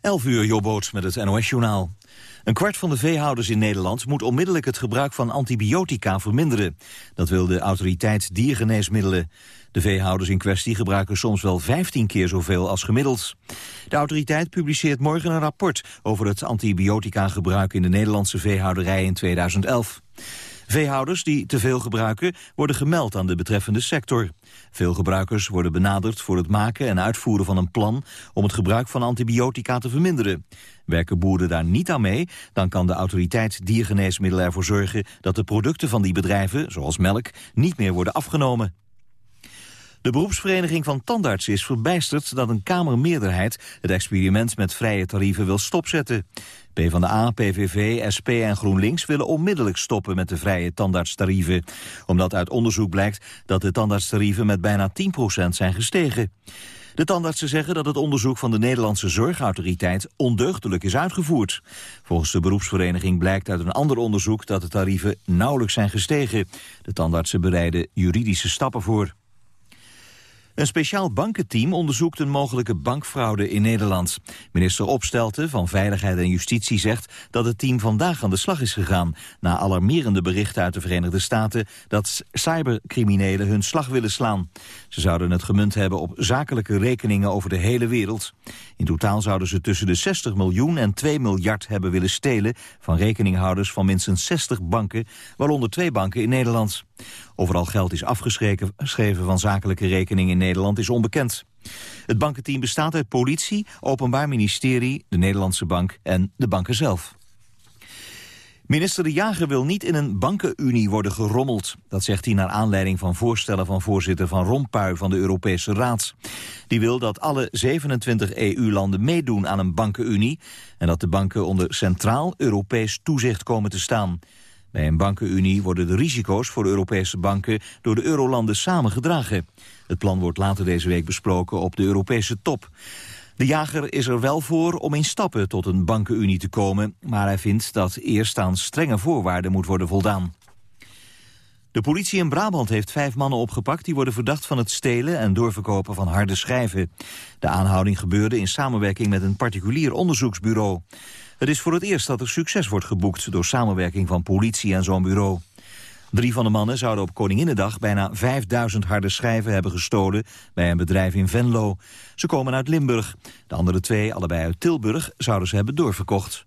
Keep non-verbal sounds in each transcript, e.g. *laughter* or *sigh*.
11 uur, Jobboot met het NOS-journaal. Een kwart van de veehouders in Nederland moet onmiddellijk het gebruik van antibiotica verminderen. Dat wil de autoriteit diergeneesmiddelen. De veehouders in kwestie gebruiken soms wel 15 keer zoveel als gemiddeld. De autoriteit publiceert morgen een rapport over het antibiotica-gebruik in de Nederlandse veehouderij in 2011. Veehouders die te veel gebruiken worden gemeld aan de betreffende sector. Veel gebruikers worden benaderd voor het maken en uitvoeren van een plan om het gebruik van antibiotica te verminderen. Werken boeren daar niet aan mee, dan kan de autoriteit diergeneesmiddelen ervoor zorgen dat de producten van die bedrijven, zoals melk, niet meer worden afgenomen. De beroepsvereniging van tandartsen is verbijsterd dat een Kamermeerderheid het experiment met vrije tarieven wil stopzetten. PvdA, PVV, SP en GroenLinks willen onmiddellijk stoppen met de vrije tandartstarieven. Omdat uit onderzoek blijkt dat de tandartstarieven met bijna 10% zijn gestegen. De tandartsen zeggen dat het onderzoek van de Nederlandse Zorgautoriteit ondeugdelijk is uitgevoerd. Volgens de beroepsvereniging blijkt uit een ander onderzoek dat de tarieven nauwelijks zijn gestegen. De tandartsen bereiden juridische stappen voor. Een speciaal bankenteam onderzoekt een mogelijke bankfraude in Nederland. Minister Opstelten van Veiligheid en Justitie zegt dat het team vandaag aan de slag is gegaan... na alarmerende berichten uit de Verenigde Staten dat cybercriminelen hun slag willen slaan. Ze zouden het gemunt hebben op zakelijke rekeningen over de hele wereld. In totaal zouden ze tussen de 60 miljoen en 2 miljard hebben willen stelen... van rekeninghouders van minstens 60 banken, waaronder twee banken in Nederland. Overal geld is afgeschreven van zakelijke rekeningen in Nederland is onbekend. Het bankenteam bestaat uit politie, openbaar ministerie, de Nederlandse bank en de banken zelf. Minister De Jager wil niet in een bankenunie worden gerommeld. Dat zegt hij naar aanleiding van voorstellen van voorzitter Van Rompuy van de Europese Raad. Die wil dat alle 27 EU-landen meedoen aan een bankenunie... en dat de banken onder centraal Europees toezicht komen te staan. Bij een bankenunie worden de risico's voor de Europese banken door de eurolanden samengedragen. Het plan wordt later deze week besproken op de Europese top. De jager is er wel voor om in stappen tot een bankenunie te komen, maar hij vindt dat eerst aan strenge voorwaarden moet worden voldaan. De politie in Brabant heeft vijf mannen opgepakt... die worden verdacht van het stelen en doorverkopen van harde schijven. De aanhouding gebeurde in samenwerking met een particulier onderzoeksbureau. Het is voor het eerst dat er succes wordt geboekt... door samenwerking van politie en zo'n bureau. Drie van de mannen zouden op Koninginnedag bijna 5000 harde schijven hebben gestolen bij een bedrijf in Venlo. Ze komen uit Limburg. De andere twee, allebei uit Tilburg, zouden ze hebben doorverkocht.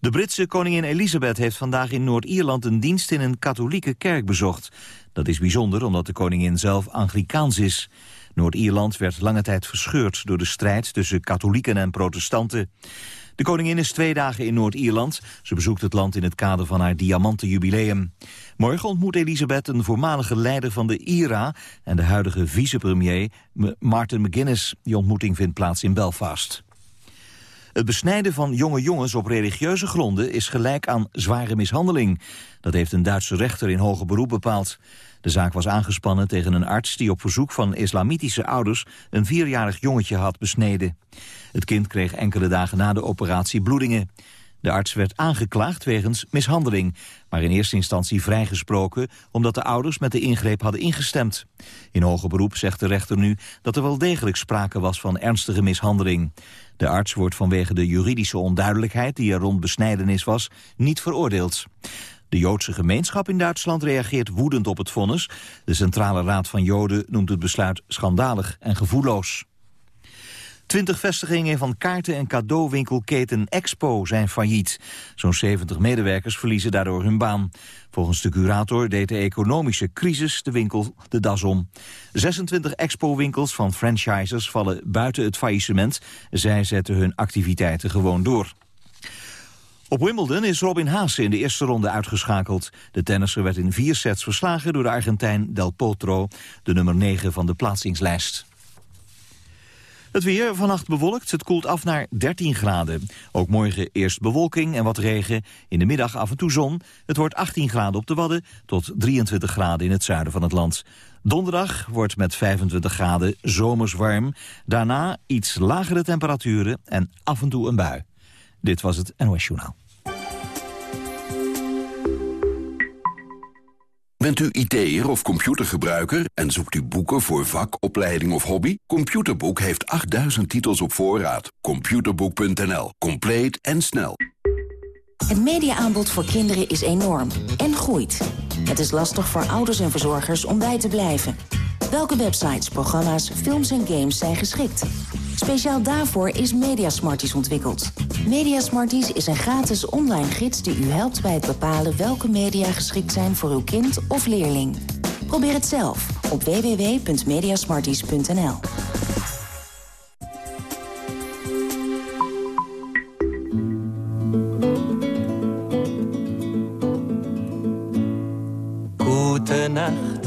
De Britse koningin Elisabeth heeft vandaag in Noord-Ierland een dienst in een katholieke kerk bezocht. Dat is bijzonder omdat de koningin zelf Anglikaans is. Noord-Ierland werd lange tijd verscheurd door de strijd tussen katholieken en protestanten. De koningin is twee dagen in Noord-Ierland. Ze bezoekt het land in het kader van haar diamantenjubileum. Morgen ontmoet Elisabeth een voormalige leider van de IRA... en de huidige vicepremier Martin McGuinness. Die ontmoeting vindt plaats in Belfast. Het besnijden van jonge jongens op religieuze gronden is gelijk aan zware mishandeling. Dat heeft een Duitse rechter in hoger beroep bepaald. De zaak was aangespannen tegen een arts die op verzoek van islamitische ouders een vierjarig jongetje had besneden. Het kind kreeg enkele dagen na de operatie bloedingen. De arts werd aangeklaagd wegens mishandeling, maar in eerste instantie vrijgesproken omdat de ouders met de ingreep hadden ingestemd. In hoger beroep zegt de rechter nu dat er wel degelijk sprake was van ernstige mishandeling. De arts wordt vanwege de juridische onduidelijkheid die er rond besnijdenis was niet veroordeeld. De Joodse gemeenschap in Duitsland reageert woedend op het vonnis. De Centrale Raad van Joden noemt het besluit schandalig en gevoelloos. Twintig vestigingen van kaarten- en cadeauwinkelketen Expo zijn failliet. Zo'n 70 medewerkers verliezen daardoor hun baan. Volgens de curator deed de economische crisis de winkel de das om. 26 Expo-winkels van franchisers vallen buiten het faillissement. Zij zetten hun activiteiten gewoon door. Op Wimbledon is Robin Haase in de eerste ronde uitgeschakeld. De tennisser werd in vier sets verslagen door de Argentijn Del Potro, de nummer 9 van de plaatsingslijst. Het weer vannacht bewolkt, het koelt af naar 13 graden. Ook morgen eerst bewolking en wat regen. In de middag af en toe zon. Het wordt 18 graden op de Wadden tot 23 graden in het zuiden van het land. Donderdag wordt met 25 graden zomers warm. Daarna iets lagere temperaturen en af en toe een bui. Dit was het NOS Journaal. Bent u IT'er of computergebruiker en zoekt u boeken voor vak, opleiding of hobby? Computerboek heeft 8000 titels op voorraad. Computerboek.nl. Compleet en snel. Het mediaaanbod voor kinderen is enorm en groeit. Het is lastig voor ouders en verzorgers om bij te blijven. Welke websites, programma's, films en games zijn geschikt? Speciaal daarvoor is Mediasmarties ontwikkeld. Mediasmarties is een gratis online gids die u helpt bij het bepalen welke media geschikt zijn voor uw kind of leerling. Probeer het zelf op www.mediasmarties.nl. Gute Nacht.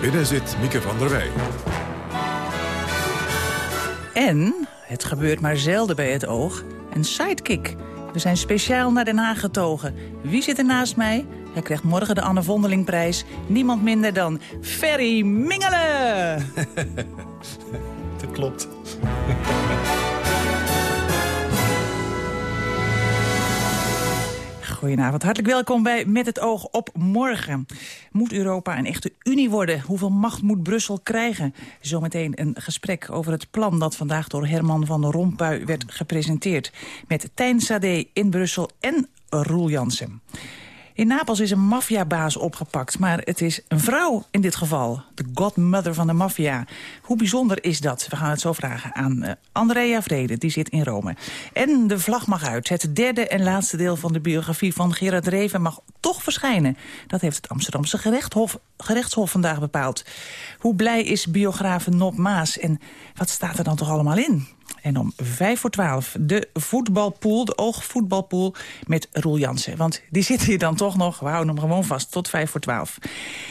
Binnen zit Mieke van der Wij. En, het gebeurt maar zelden bij het oog, een sidekick. We zijn speciaal naar Den Haag getogen. Wie zit er naast mij? Hij krijgt morgen de Anne Vondelingprijs. Niemand minder dan Ferry Mingelen. *laughs* Dat klopt. Goedenavond, hartelijk welkom bij Met het oog op morgen. Moet Europa een echte unie worden? Hoeveel macht moet Brussel krijgen? Zometeen een gesprek over het plan dat vandaag door Herman van Rompuy werd gepresenteerd. Met Tijn Sade in Brussel en Roel Jansen. In Napels is een maffiabaas opgepakt, maar het is een vrouw in dit geval. De godmother van de maffia. Hoe bijzonder is dat? We gaan het zo vragen aan uh, Andrea Vrede, die zit in Rome. En de vlag mag uit. Het derde en laatste deel van de biografie van Gerard Reven mag toch verschijnen. Dat heeft het Amsterdamse gerechtshof, gerechtshof vandaag bepaald. Hoe blij is biograaf Nop Maas en wat staat er dan toch allemaal in? En om vijf voor twaalf de voetbalpool, de oogvoetbalpool met Roel Jansen. Want die zit hier dan toch nog, we houden hem gewoon vast, tot vijf voor twaalf.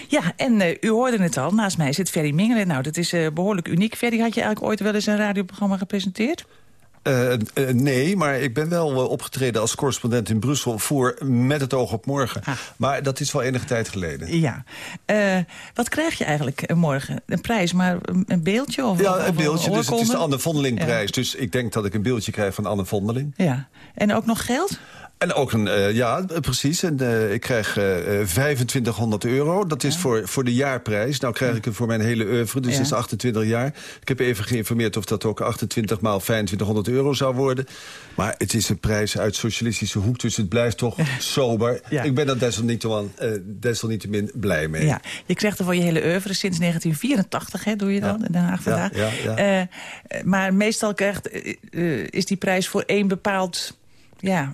Ja, en uh, u hoorde het al, naast mij zit Ferry Mingelen. Nou, dat is uh, behoorlijk uniek. Ferry, had je eigenlijk ooit wel eens een radioprogramma gepresenteerd? Uh, uh, nee, maar ik ben wel uh, opgetreden als correspondent in Brussel... voor Met het oog op morgen. Ah. Maar dat is wel enige tijd geleden. Ja. wat krijg je eigenlijk morgen? Een prijs, maar een beeldje? Of, ja, een beeldje. dus het is de Anne Vondelingprijs. Ja. Dus ik denk dat ik een beeldje krijg van Anne Vondeling. Ja. En ook nog geld? En ook een, uh, ja, precies. En, uh, ik krijg uh, 2500 euro. Dat is ja. voor, voor de jaarprijs. Nou krijg ik het voor mijn hele oeuvre, dus ja. dat is 28 jaar. Ik heb even geïnformeerd of dat ook 28 maal 2500 euro zou worden. Maar het is een prijs uit socialistische hoek, dus het blijft toch *laughs* sober. Ja. Ik ben er desalniettemin, desalniettemin blij mee. Ja. Je krijgt er voor je hele oeuvre sinds 1984, hè, doe je dan, in Den Haag vandaag. Ja, maar meestal krijgt, is die prijs voor één bepaald... Ja,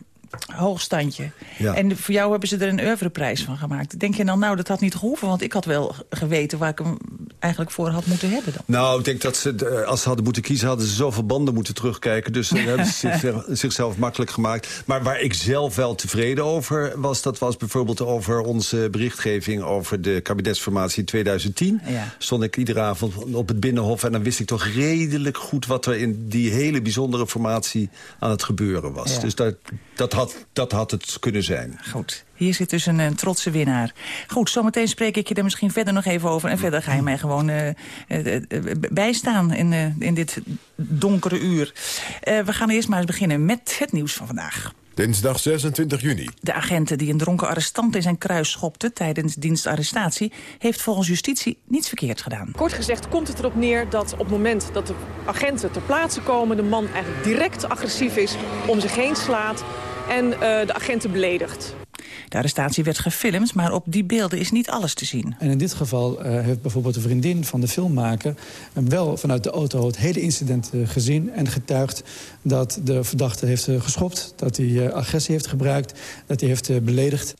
hoogstandje. Ja. En voor jou hebben ze er een oeuvreprijs van gemaakt. Denk je dan, nou, dat had niet gehoeven? Want ik had wel geweten waar ik hem eigenlijk voor had moeten hebben dan. Nou, ik denk dat ze, als ze hadden moeten kiezen... hadden ze zoveel banden moeten terugkijken. Dus dan *laughs* hebben ze zichzelf makkelijk gemaakt. Maar waar ik zelf wel tevreden over was... dat was bijvoorbeeld over onze berichtgeving... over de kabinetsformatie in 2010. Ja. Stond ik iedere avond op het Binnenhof... en dan wist ik toch redelijk goed... wat er in die hele bijzondere formatie aan het gebeuren was. Ja. Dus dat, dat had, dat had het kunnen zijn. Goed. Hier zit dus een, een, trotse winnaar. Goed, zometeen spreek ik je er misschien verder nog even over. En verder ga je mij gewoon uh, uh, bijstaan in, uh, in dit donkere uur. we gaan eerst maar eens beginnen met het nieuws van vandaag. Dinsdag 26 juni. De agenten die een dronken arrestant in zijn kruis schopte tijdens dienstarrestatie... heeft volgens justitie niets verkeerds gedaan. Kort gezegd komt het erop neer dat op het moment dat de agenten ter plaatse komen... de man eigenlijk direct agressief is, om zich heen slaat en uh, de agenten beledigt. De arrestatie werd gefilmd, maar op die beelden is niet alles te zien. En in dit geval uh, heeft bijvoorbeeld de vriendin van de filmmaker... wel vanuit de auto het hele incident uh, gezien en getuigd... dat de verdachte heeft uh, geschopt, dat hij agressie heeft gebruikt, dat hij heeft beledigd.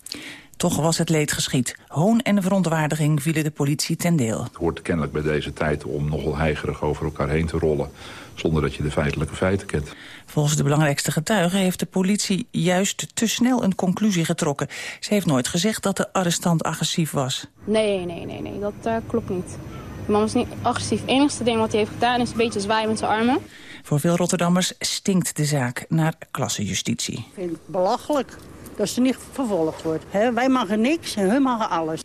Toch was het leed geschied. Hoon en verontwaardiging vielen de politie ten deel. Het hoort kennelijk bij deze tijd om nogal heigerig over elkaar heen te rollen... zonder dat je de feitelijke feiten kent. Volgens de belangrijkste getuigen heeft de politie juist te snel een conclusie getrokken. Ze heeft nooit gezegd dat de arrestant agressief was. Nee, nee, nee, nee, dat uh, klopt niet. De man was niet agressief. Het enige ding wat hij heeft gedaan is een beetje zwaaien met zijn armen. Voor veel Rotterdammers stinkt de zaak naar klassenjustitie. Ik vind het belachelijk dat ze niet vervolgd wordt. He, wij mogen niks en hun mogen alles.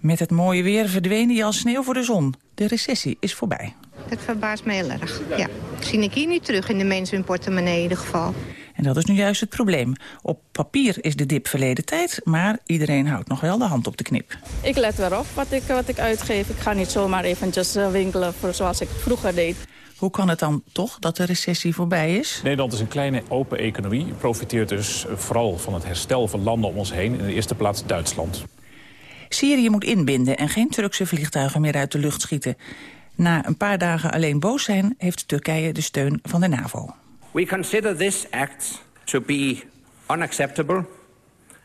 Met het mooie weer verdween hij als sneeuw voor de zon. De recessie is voorbij. Het verbaast me heel erg, ja. Zie ik hier niet terug in de mensen hun portemonnee in ieder geval. En dat is nu juist het probleem. Op papier is de dip verleden tijd, maar iedereen houdt nog wel de hand op de knip. Ik let wel op wat ik, wat ik uitgeef. Ik ga niet zomaar eventjes eh, winkelen voor zoals ik vroeger deed. Hoe kan het dan toch dat de recessie voorbij is? Nederland is een kleine open economie. Profiteert dus vooral van het herstel van landen om ons heen. In de eerste plaats Duitsland. Syrië moet inbinden en geen Turkse vliegtuigen meer uit de lucht schieten. Na een paar dagen alleen boos zijn, heeft Turkije de steun van de NAVO. We consider this act to be unacceptable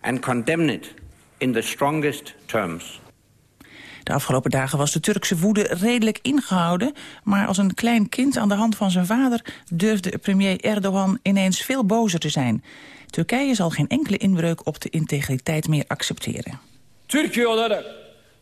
and condemn it in the strongest terms. De afgelopen dagen was de Turkse woede redelijk ingehouden... maar als een klein kind aan de hand van zijn vader... durfde premier Erdogan ineens veel bozer te zijn. Turkije zal geen enkele inbreuk op de integriteit meer accepteren. Türkiye olarak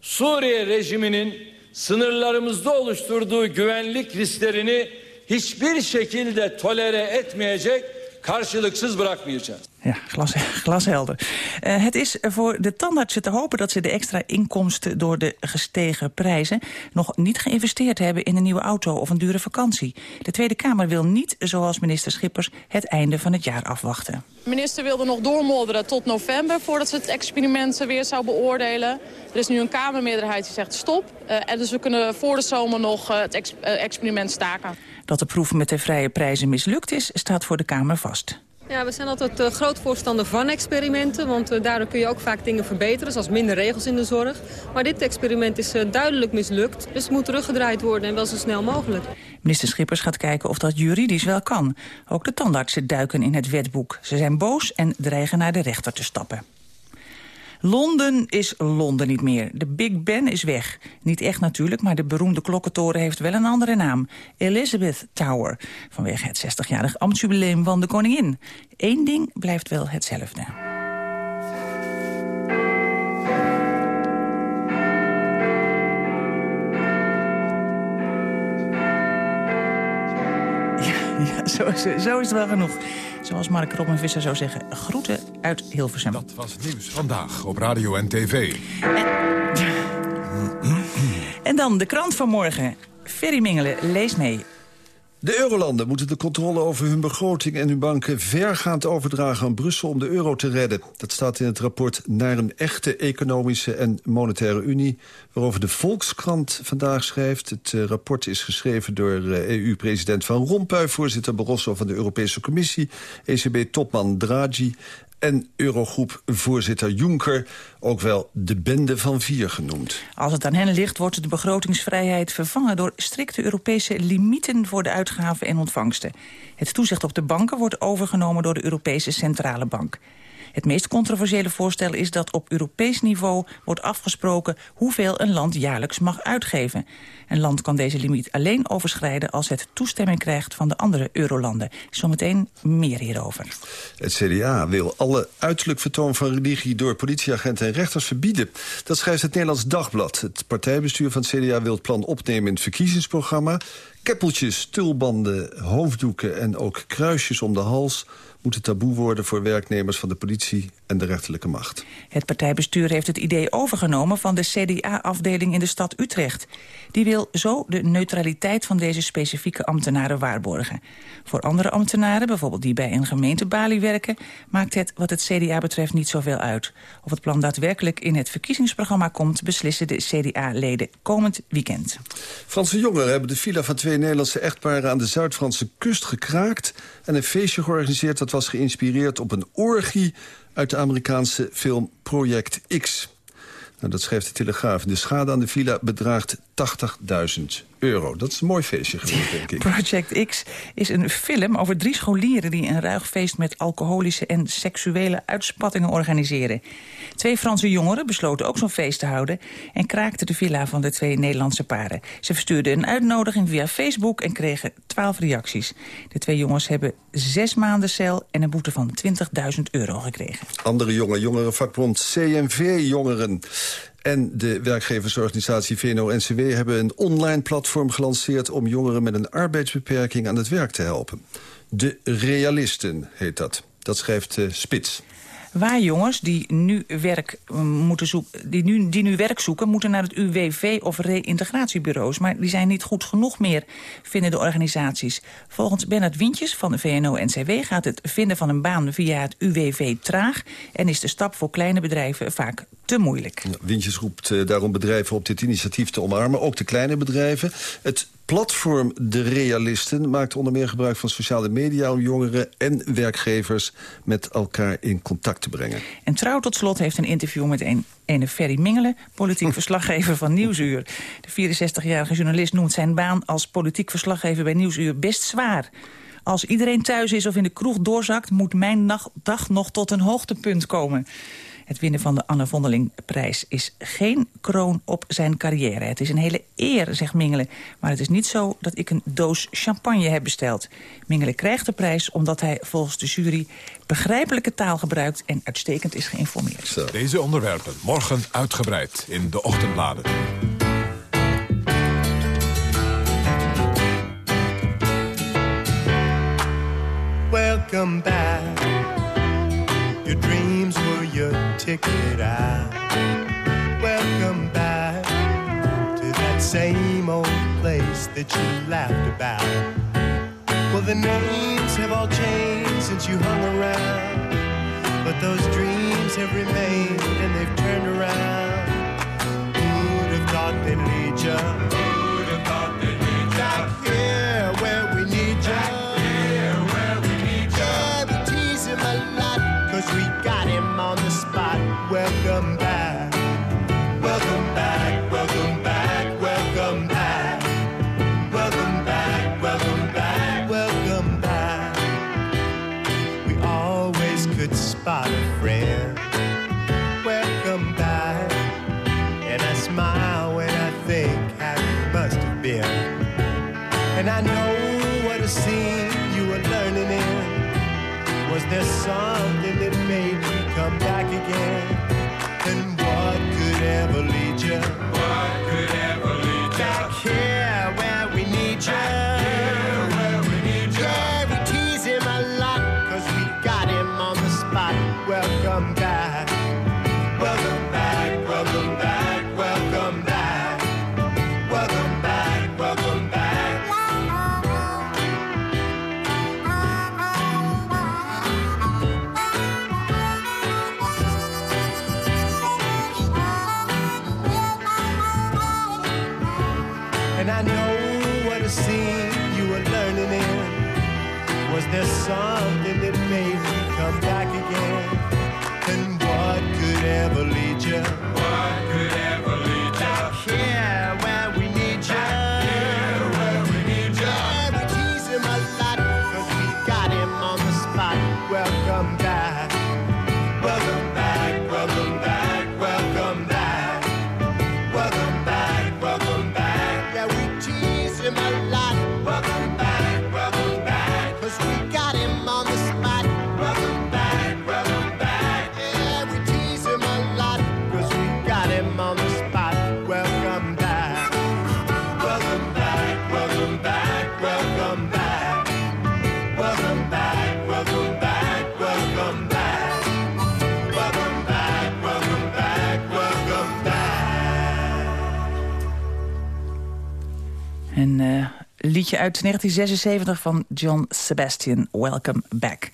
Suriye rejiminin sınırlarımızda oluşturduğu güvenlik risklerini hiçbir şekilde tolere etmeyecek, karşılıksız bırakmayacağız. Ja, glas, *laughs* glashelder. Uh, het is voor de tandartsen te hopen dat ze de extra inkomsten door de gestegen prijzen nog niet geïnvesteerd hebben in een nieuwe auto of een dure vakantie. De Tweede Kamer wil niet, zoals minister Schippers, het einde van het jaar afwachten. De minister wilde nog doormodderen tot november voordat ze het experiment weer zou beoordelen. Er is nu een Kamermeerderheid die zegt stop. Uh, en dus we kunnen voor de zomer nog uh, het ex experiment staken. Dat de proef met de vrije prijzen mislukt is, staat voor de Kamer vast. Ja, we zijn altijd uh, groot voorstander van experimenten. Want uh, daardoor kun je ook vaak dingen verbeteren. Zoals minder regels in de zorg. Maar dit experiment is uh, duidelijk mislukt. Dus het moet teruggedraaid worden en wel zo snel mogelijk. Minister Schippers gaat kijken of dat juridisch wel kan. Ook de tandartsen duiken in het wetboek. Ze zijn boos en dreigen naar de rechter te stappen. Londen is Londen niet meer. De Big Ben is weg. Niet echt natuurlijk, maar de beroemde klokkentoren heeft wel een andere naam. Elizabeth Tower, vanwege het 60-jarig ambtsjubileum van de koningin. Eén ding blijft wel hetzelfde. *laughs* Ja, zo is, zo is het wel genoeg. Zoals Mark Robin Visser zou zeggen, groeten uit Hilversum. Dat was het nieuws vandaag op radio en tv. En, en dan de krant van morgen. Ferry Mingelen, lees mee. De eurolanden moeten de controle over hun begroting en hun banken vergaand overdragen aan Brussel om de euro te redden. Dat staat in het rapport naar een echte economische en monetaire unie, waarover de Volkskrant vandaag schrijft. Het uh, rapport is geschreven door EU-president Van Rompuy, voorzitter Barroso van de Europese Commissie, ECB-topman Draghi en Eurogroep-voorzitter Juncker, ook wel de bende van vier genoemd. Als het aan hen ligt, wordt de begrotingsvrijheid vervangen... door strikte Europese limieten voor de uitgaven en ontvangsten. Het toezicht op de banken wordt overgenomen door de Europese Centrale Bank. Het meest controversiële voorstel is dat op Europees niveau wordt afgesproken hoeveel een land jaarlijks mag uitgeven. Een land kan deze limiet alleen overschrijden als het toestemming krijgt van de andere eurolanden. Zometeen meer hierover. Het CDA wil alle uiterlijk vertoon van religie door politieagenten en rechters verbieden. Dat schrijft het Nederlands Dagblad. Het partijbestuur van het CDA wil het plan opnemen in het verkiezingsprogramma. Keppeltjes, tulbanden, hoofddoeken en ook kruisjes om de hals moeten taboe worden voor werknemers van de politie en de rechterlijke macht. Het partijbestuur heeft het idee overgenomen van de CDA-afdeling in de stad Utrecht. Die wil zo de neutraliteit van deze specifieke ambtenaren waarborgen. Voor andere ambtenaren, bijvoorbeeld die bij een gemeentebalie werken... maakt het wat het CDA betreft niet zoveel uit. Of het plan daadwerkelijk in het verkiezingsprogramma komt... beslissen de CDA-leden komend weekend. Franse jongeren hebben de villa van twee Nederlandse echtparen... aan de Zuid-Franse kust gekraakt en een feestje georganiseerd... dat was geïnspireerd op een orgie uit de Amerikaanse film Project X. Nou, dat schrijft de Telegraaf. De schade aan de villa bedraagt 80.000 euro. Dat is een mooi feestje geworden, *laughs* denk ik. Project X is een film over drie scholieren... die een ruig feest met alcoholische en seksuele uitspattingen organiseren. Twee Franse jongeren besloten ook zo'n feest te houden... en kraakten de villa van de twee Nederlandse paren. Ze verstuurden een uitnodiging via Facebook en kregen twaalf reacties. De twee jongens hebben zes maanden cel en een boete van 20.000 euro gekregen. Andere jonge jongerenvakbond CNV-jongeren en de werkgeversorganisatie VNO-NCW hebben een online platform gelanceerd... om jongeren met een arbeidsbeperking aan het werk te helpen. De Realisten heet dat. Dat schrijft uh, Spits. Waar jongens die nu, werk, mm, moeten zoeken, die, nu, die nu werk zoeken... moeten naar het UWV of reïntegratiebureaus. Maar die zijn niet goed genoeg meer, vinden de organisaties. Volgens Bernard Wintjes van de VNO-NCW gaat het vinden van een baan via het UWV traag... en is de stap voor kleine bedrijven vaak te moeilijk. Wintjes roept uh, daarom bedrijven op dit initiatief te omarmen, ook de kleine bedrijven. Het platform De Realisten maakt onder meer gebruik van sociale media... om jongeren en werkgevers met elkaar in contact te brengen. En Trouw tot slot heeft een interview met een ene Ferry Mingelen... politiek *laughs* verslaggever van Nieuwsuur. De 64-jarige journalist noemt zijn baan als politiek verslaggever bij Nieuwsuur best zwaar. Als iedereen thuis is of in de kroeg doorzakt... moet mijn dag nog tot een hoogtepunt komen. Het winnen van de Anne Vondelingprijs is geen kroon op zijn carrière. Het is een hele eer, zegt Mingelen. Maar het is niet zo dat ik een doos champagne heb besteld. Mingelen krijgt de prijs omdat hij volgens de jury begrijpelijke taal gebruikt en uitstekend is geïnformeerd. Zo. Deze onderwerpen morgen uitgebreid in de ochtendbladen. Welcome back. Your dreams were your ticket out. Welcome back to that same old place that you laughed about. Well, the names have all changed since you hung around, but those dreams have remained and they've turned around. Who'd have thought they'd lead you? Welcome back. Welcome back. Welcome back. Welcome back. Welcome back. Welcome back. Welcome back. We always could spot a friend. Welcome back. And I smile when I think how you must have been. And I know what a scene you were learning in. Was there something Een eh, liedje uit 1976 van John Sebastian, Welcome Back.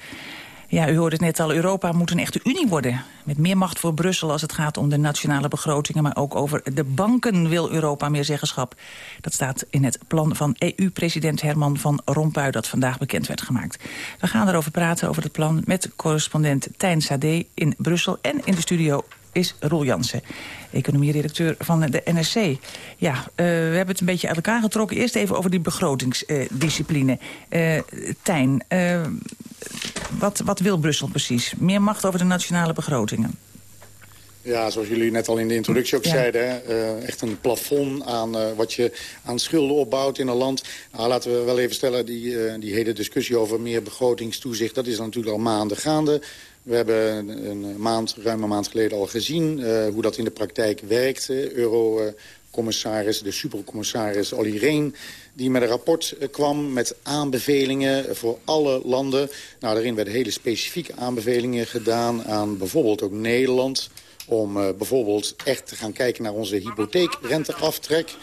Ja, u hoorde het net al, Europa moet een echte unie worden. Met meer macht voor Brussel als het gaat om de nationale begrotingen... maar ook over de banken wil Europa meer zeggenschap. Dat staat in het plan van EU-president Herman van Rompuy... dat vandaag bekend werd gemaakt. We gaan erover praten, over het plan... met correspondent Tijn Sade in Brussel en in de studio is Roel Jansen, economie-redacteur van de NRC. Ja, uh, we hebben het een beetje uit elkaar getrokken. Eerst even over die begrotingsdiscipline. Uh, Tijn, uh, wat, wat wil Brussel precies? Meer macht over de nationale begrotingen? Ja, zoals jullie net al in de introductie ook ja. zeiden... Uh, echt een plafond aan uh, wat je aan schulden opbouwt in een land. Nou, laten we wel even stellen, die, uh, die hele discussie over meer begrotingstoezicht... dat is natuurlijk al maanden gaande. We hebben een maand, ruim een maand geleden al gezien... hoe dat in de praktijk werkt. Euro-commissaris, de supercommissaris Olly Reen die met een rapport kwam met aanbevelingen voor alle landen. Nou, daarin werden hele specifieke aanbevelingen gedaan aan bijvoorbeeld ook Nederland om uh, bijvoorbeeld echt te gaan kijken naar onze hypotheekrenteaftrek.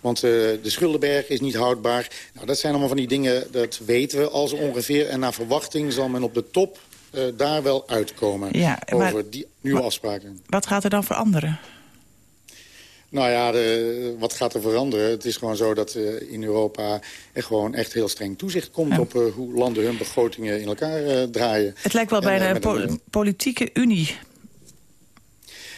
Want de schuldenberg is niet houdbaar. Nou, dat zijn allemaal van die dingen, dat weten we al zo ongeveer. En naar verwachting zal men op de top uh, daar wel uitkomen ja, over maar, die nieuwe maar, afspraken. Wat gaat er dan veranderen? Nou ja, de, wat gaat er veranderen? Het is gewoon zo dat uh, in Europa er gewoon echt heel streng toezicht komt... Ja. op uh, hoe landen hun begrotingen in elkaar uh, draaien. Het lijkt wel en, bijna een po politieke unie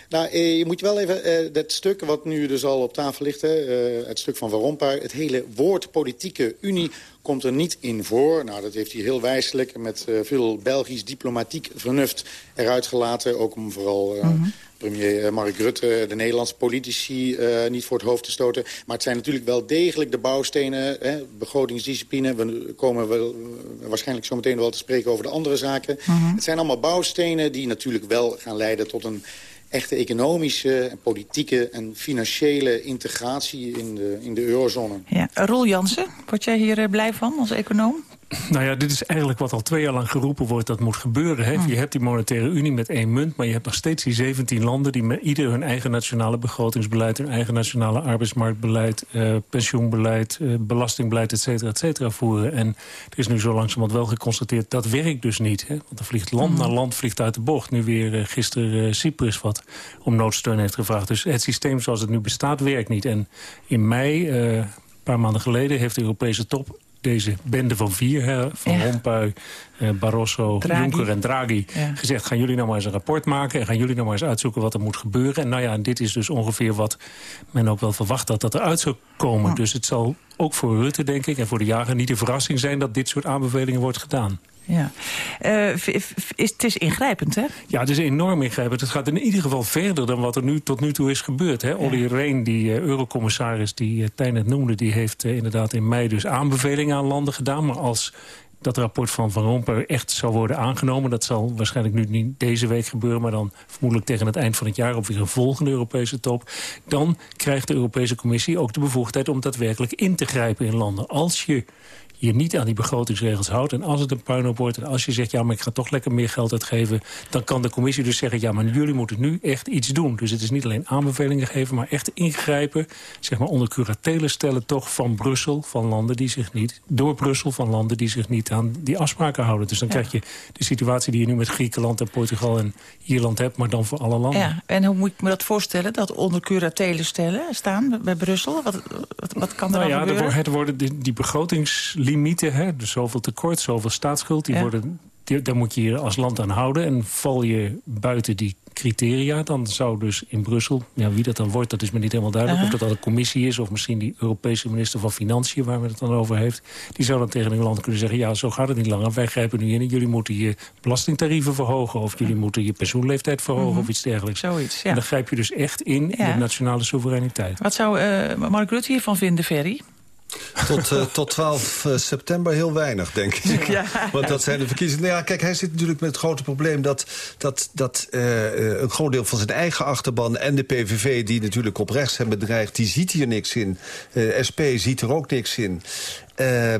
nou, eh, je moet wel even, eh, dat stuk wat nu dus al op tafel ligt... Hè, uh, het stuk van Van Rompuy, het hele woord politieke unie komt er niet in voor. Nou, dat heeft hij heel wijselijk met uh, veel Belgisch diplomatiek vernuft eruit gelaten. Ook om vooral... Uh, mm -hmm premier Mark Rutte, de Nederlandse politici uh, niet voor het hoofd te stoten. Maar het zijn natuurlijk wel degelijk de bouwstenen, hè, begrotingsdiscipline. We komen wel, waarschijnlijk zo meteen wel te spreken over de andere zaken. Mm -hmm. Het zijn allemaal bouwstenen die natuurlijk wel gaan leiden tot een echte economische, en politieke en financiële integratie in de, in de eurozone. Ja. Roel Jansen, word jij hier blij van als econoom? Nou ja, dit is eigenlijk wat al twee jaar lang geroepen wordt dat moet gebeuren. Hè? Je hebt die monetaire unie met één munt, maar je hebt nog steeds die 17 landen die met ieder hun eigen nationale begrotingsbeleid, hun eigen nationale arbeidsmarktbeleid, uh, pensioenbeleid, uh, belastingbeleid, et cetera, et cetera voeren. En er is nu zo langzamerhand wel geconstateerd dat werkt dus niet. Hè? Want er vliegt land mm. naar land vliegt uit de bocht. Nu weer uh, gisteren Cyprus wat om noodsteun heeft gevraagd. Dus het systeem zoals het nu bestaat werkt niet. En in mei, een paar maanden geleden, heeft de Europese top deze bende van vier, hè, Van. Rompuy, eh, Barroso, Draghi. Juncker en Draghi... Ja. gezegd, gaan jullie nou maar eens een rapport maken... en gaan jullie nou maar eens uitzoeken wat er moet gebeuren. En nou ja, dit is dus ongeveer wat men ook wel verwacht had dat eruit zou komen. Dus het zal ook voor Rutte, denk ik, en voor de jager niet de verrassing zijn... dat dit soort aanbevelingen wordt gedaan. Ja. Uh, is, het is ingrijpend, hè? Ja, het is enorm ingrijpend. Het gaat in ieder geval verder dan wat er nu tot nu toe is gebeurd. Hè? Ja. Olly Rehn, die uh, eurocommissaris die uh, Tijn net noemde... die heeft inderdaad in mei dus aanbevelingen aan landen gedaan. Maar als dat rapport van Van Rompuy echt zou worden aangenomen... dat zal waarschijnlijk nu niet deze week gebeuren... maar dan vermoedelijk tegen het eind van het jaar... op weer een volgende Europese top... dan krijgt de Europese Commissie ook de bevoegdheid... om daadwerkelijk in te grijpen in landen. Als je je niet aan die begrotingsregels houdt... en als het een puinhoop wordt en als je zegt... ja, maar ik ga toch lekker meer geld uitgeven... dan kan de commissie dus zeggen... ja, maar jullie moeten nu echt iets doen. Dus het is niet alleen aanbevelingen geven, maar echt ingrijpen... zeg maar onder curatelen stellen toch van Brussel... van landen die zich niet... door Brussel van landen die zich niet aan die afspraken houden. Dus dan ja. krijg je de situatie die je nu met Griekenland en Portugal en Ierland hebt... maar dan voor alle landen. Ja, en hoe moet ik me dat voorstellen? Dat onder curatelen stellen staan bij Brussel? Wat, wat, wat kan er nou ja, gebeuren? Het worden die, die begrotings limieten, hè, dus zoveel tekort, zoveel staatsschuld... Die Ja. worden, die, daar moet je je als land aan houden. En val je buiten die criteria, dan zou dus in Brussel... Ja, wie dat dan wordt, dat is me niet helemaal duidelijk. Of dat dan een commissie is, of misschien die Europese minister van Financiën... waar men het dan over heeft. Die zou dan tegen een land kunnen zeggen... ja, zo gaat het niet langer, wij grijpen nu in... en jullie moeten je belastingtarieven verhogen... of jullie moeten je pensioenleeftijd verhogen Mhm. of iets dergelijks. Zoiets, ja. En dan grijp je dus echt in in de nationale soevereiniteit. Wat zou eh, Mark Rutte hiervan vinden, Ferry? Tot, uh, tot 12 uh, september heel weinig, denk ik. Ja. Want dat zijn de verkiezingen. Nou ja, kijk, hij zit natuurlijk met het grote probleem... dat, dat, dat uh, een groot deel van zijn eigen achterban en de PVV... die natuurlijk op rechts hebben bedreigd, die ziet hier niks in. SP ziet er ook niks in. Uh,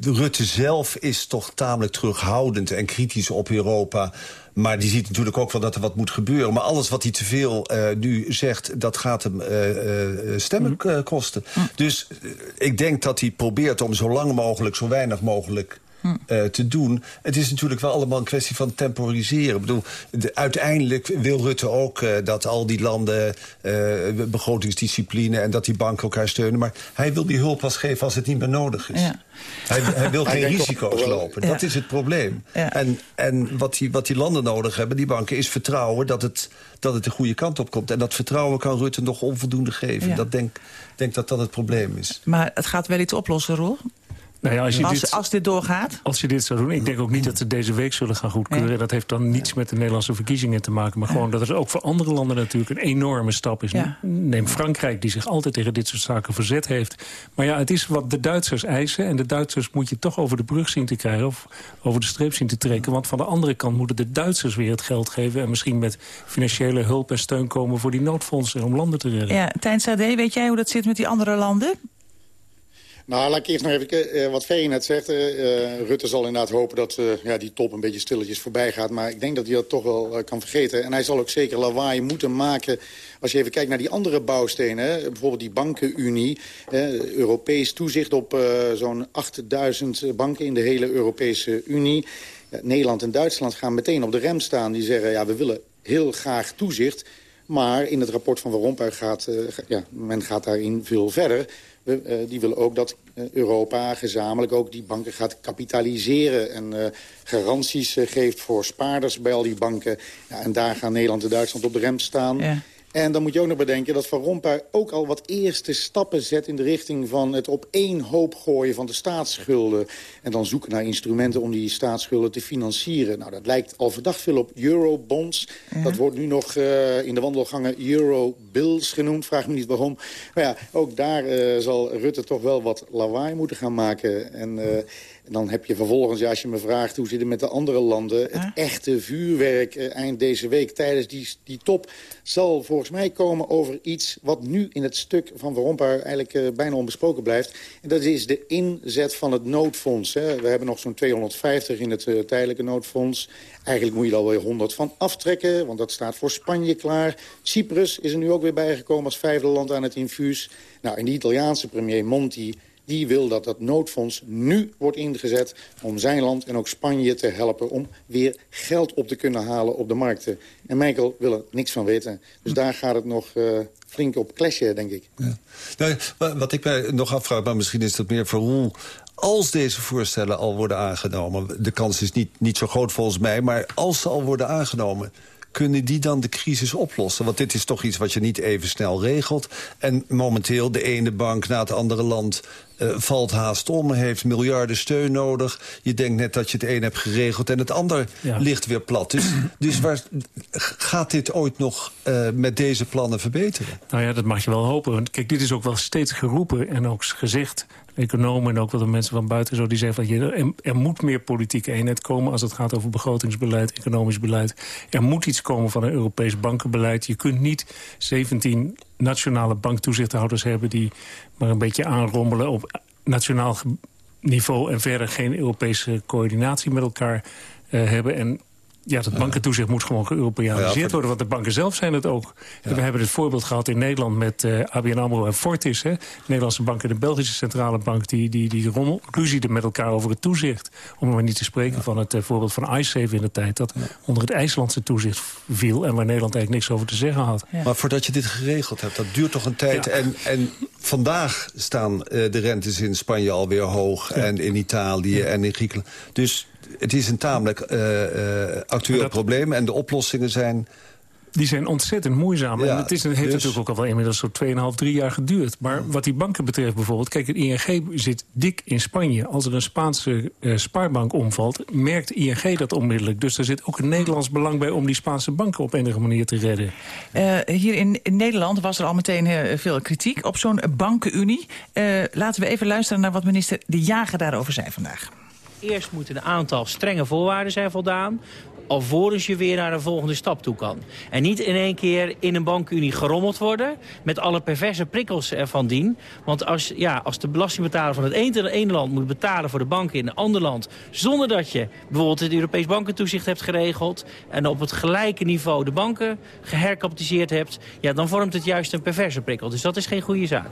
Rutte zelf is toch tamelijk terughoudend en kritisch op Europa... Maar die ziet natuurlijk ook wel dat er wat moet gebeuren. Maar alles wat hij te veel uh, nu zegt, dat gaat hem uh, uh, stemmen mm. kosten. Dus ik denk dat hij probeert om zo lang mogelijk, zo weinig mogelijk eh, te doen. Het is natuurlijk wel allemaal een kwestie van temporiseren. Ik bedoel, de- uiteindelijk wil Rutte ook eh, dat al die landen eh, begrotingsdiscipline... en dat die banken elkaar steunen. Maar hij wil die hulp pas geven als het niet meer nodig is. Ja. Hij, hij wil Hij geen risico's lopen. Ja. Dat is het probleem. Ja. En, en wat, die, wat die landen nodig hebben, die banken, is vertrouwen... dat het, dat het de goede kant op komt. En dat vertrouwen kan Rutte nog onvoldoende geven. Ja. Dat denk, denk dat dat het probleem is. Maar het gaat wel iets oplossen, Roel? Nou ja, als, je Als, dit, als dit doorgaat? als je dit zou doen, ik denk ook niet dat ze deze week zullen gaan goedkeuren. Nee. Dat heeft dan niets met de Nederlandse verkiezingen te maken. Maar gewoon dat het ook voor andere landen natuurlijk een enorme stap is. Ja. Neem Frankrijk, die zich altijd tegen dit soort zaken verzet heeft. Maar ja, het is wat de Duitsers eisen. En de Duitsers moet je toch over de brug zien te krijgen. Of over de streep zien te trekken. Want van de andere kant moeten de Duitsers weer het geld geven. En misschien met financiële hulp en steun komen voor die noodfondsen om landen te redden. Ja, Tijn Sade, weet jij hoe dat zit met die andere landen? Nou, laat ik eerst nog even eh, wat Vee net zegt. eh, eh, Rutte zal inderdaad hopen dat eh, ja, die top een beetje stilletjes voorbij gaat. Maar ik denk dat hij dat toch wel eh, kan vergeten. En hij zal ook zeker lawaai moeten maken... als je even kijkt naar die andere bouwstenen. Bijvoorbeeld die bankenunie. Europees toezicht op eh, zo'n 8000 banken in de hele Europese Unie. Ja, Nederland en Duitsland gaan meteen op de rem staan. Die zeggen, ja, we willen heel graag toezicht... Maar in het rapport van Van Rompuy gaat, eh, ga- ja, men gaat daarin veel verder. We, eh, die willen ook dat eh, Europa gezamenlijk ook die banken gaat kapitaliseren... en eh, garanties eh, geeft voor spaarders bij al die banken. Ja, en daar gaan Nederland en Duitsland op de rem staan. Ja. En dan moet je ook nog bedenken dat Van Rompuy ook al wat eerste stappen zet... in de richting van het op één hoop gooien van de staatsschulden. En dan zoeken naar instrumenten om die staatsschulden te financieren. Nou, dat lijkt al verdacht veel op eurobonds. Dat wordt nu nog eh, in de wandelgangen eurobills genoemd. Vraag me niet waarom. Maar ja, ook daar eh, zal Rutte toch wel wat lawaai moeten gaan maken. En... eh, en dan heb je vervolgens, ja, als je me vraagt hoe zit het met de andere landen... het echte vuurwerk eh, eind deze week tijdens die, die top... zal volgens mij komen over iets wat nu in het stuk van Van Rompuy... eigenlijk eh, bijna onbesproken blijft. En dat is de inzet van het noodfonds. Hè. We hebben nog zo'n 250 in het eh, tijdelijke noodfonds. Eigenlijk moet je er alweer 100 van aftrekken, want dat staat voor Spanje klaar. Cyprus is er nu ook weer bijgekomen als vijfde land aan het infuus. Nou, en die Italiaanse premier Monti die wil dat dat noodfonds nu wordt ingezet... om zijn land en ook Spanje te helpen om weer geld op te kunnen halen op de markten. En Michael wil er niks van weten. Dus daar gaat het nog eh, flink op clashen, denk ik. Nou, wa- wat ik mij nog afvraag, maar misschien is dat meer voor Roel... als deze voorstellen al worden aangenomen... de kans is niet, niet zo groot volgens mij... maar als ze al worden aangenomen kunnen die dan de crisis oplossen? Want dit is toch iets wat je niet even snel regelt. En momenteel de ene bank na het andere land eh, valt haast om... heeft miljarden steun nodig. Je denkt net dat je het een hebt geregeld... en het ander Ja. ligt weer plat. Dus, dus waar, gaat dit ooit nog eh, met deze plannen verbeteren? Nou ja, dat mag je wel hopen. Want kijk, dit is ook wel steeds geroepen en ook gezegd. Economen en ook wel de mensen van buiten zo, die zeggen van er, er moet meer politieke eenheid komen als het gaat over begrotingsbeleid, economisch beleid. Er moet iets komen van een Europees bankenbeleid. Je kunt niet 17 nationale banktoezichthouders hebben die maar een beetje aanrommelen op nationaal niveau en verder geen Europese coördinatie met elkaar eh, hebben. En ja, dat bankentoezicht moet gewoon Ja, voor- worden. Want de banken zelf zijn het ook. We hebben het voorbeeld gehad in Nederland met eh ABN AMRO en Fortis. Hè? De Nederlandse bank en de Belgische centrale bank... die, die, die rommel, ruzieden met elkaar over het toezicht. Om maar niet te spreken van het eh, voorbeeld van iSafe in de tijd... dat onder het IJslandse toezicht viel... en waar Nederland eigenlijk niks over te zeggen had. Maar voordat je dit geregeld hebt, dat duurt toch een tijd. Ja. En, en vandaag staan eh, de rentes in Spanje alweer hoog. En in Italië en in Griekenland. Dus het is een tamelijk eh, eh, actueel dat- probleem. En de oplossingen zijn... Die zijn ontzettend moeizaam. Ja, en het, is, het heeft dus- natuurlijk ook al wel inmiddels zo'n 2,5, 3 jaar geduurd. Maar wat die banken betreft bijvoorbeeld... Kijk, het ING zit dik in Spanje. Als er een Spaanse eh, spaarbank omvalt, merkt ING dat onmiddellijk. Dus er zit ook een Nederlands belang bij... om die Spaanse banken op enige manier te redden. Eh, hier in, in Nederland was er al meteen veel kritiek op zo'n bankenunie. Eh, laten we even luisteren naar wat minister De Jager daarover zei vandaag. Eerst moeten een aantal strenge voorwaarden zijn voldaan alvorens je weer naar een volgende stap toe kan. En niet in één keer in een bankunie gerommeld worden... met alle perverse prikkels ervan dien. Want als, ja, als de belastingbetaler van het ene, ene land moet betalen voor de banken in een ander land... zonder dat je bijvoorbeeld het Europees bankentoezicht hebt geregeld... en op het gelijke niveau de banken geherkapitaliseerd hebt... Ja, dan vormt het juist een perverse prikkel. Dus dat is geen goede zaak.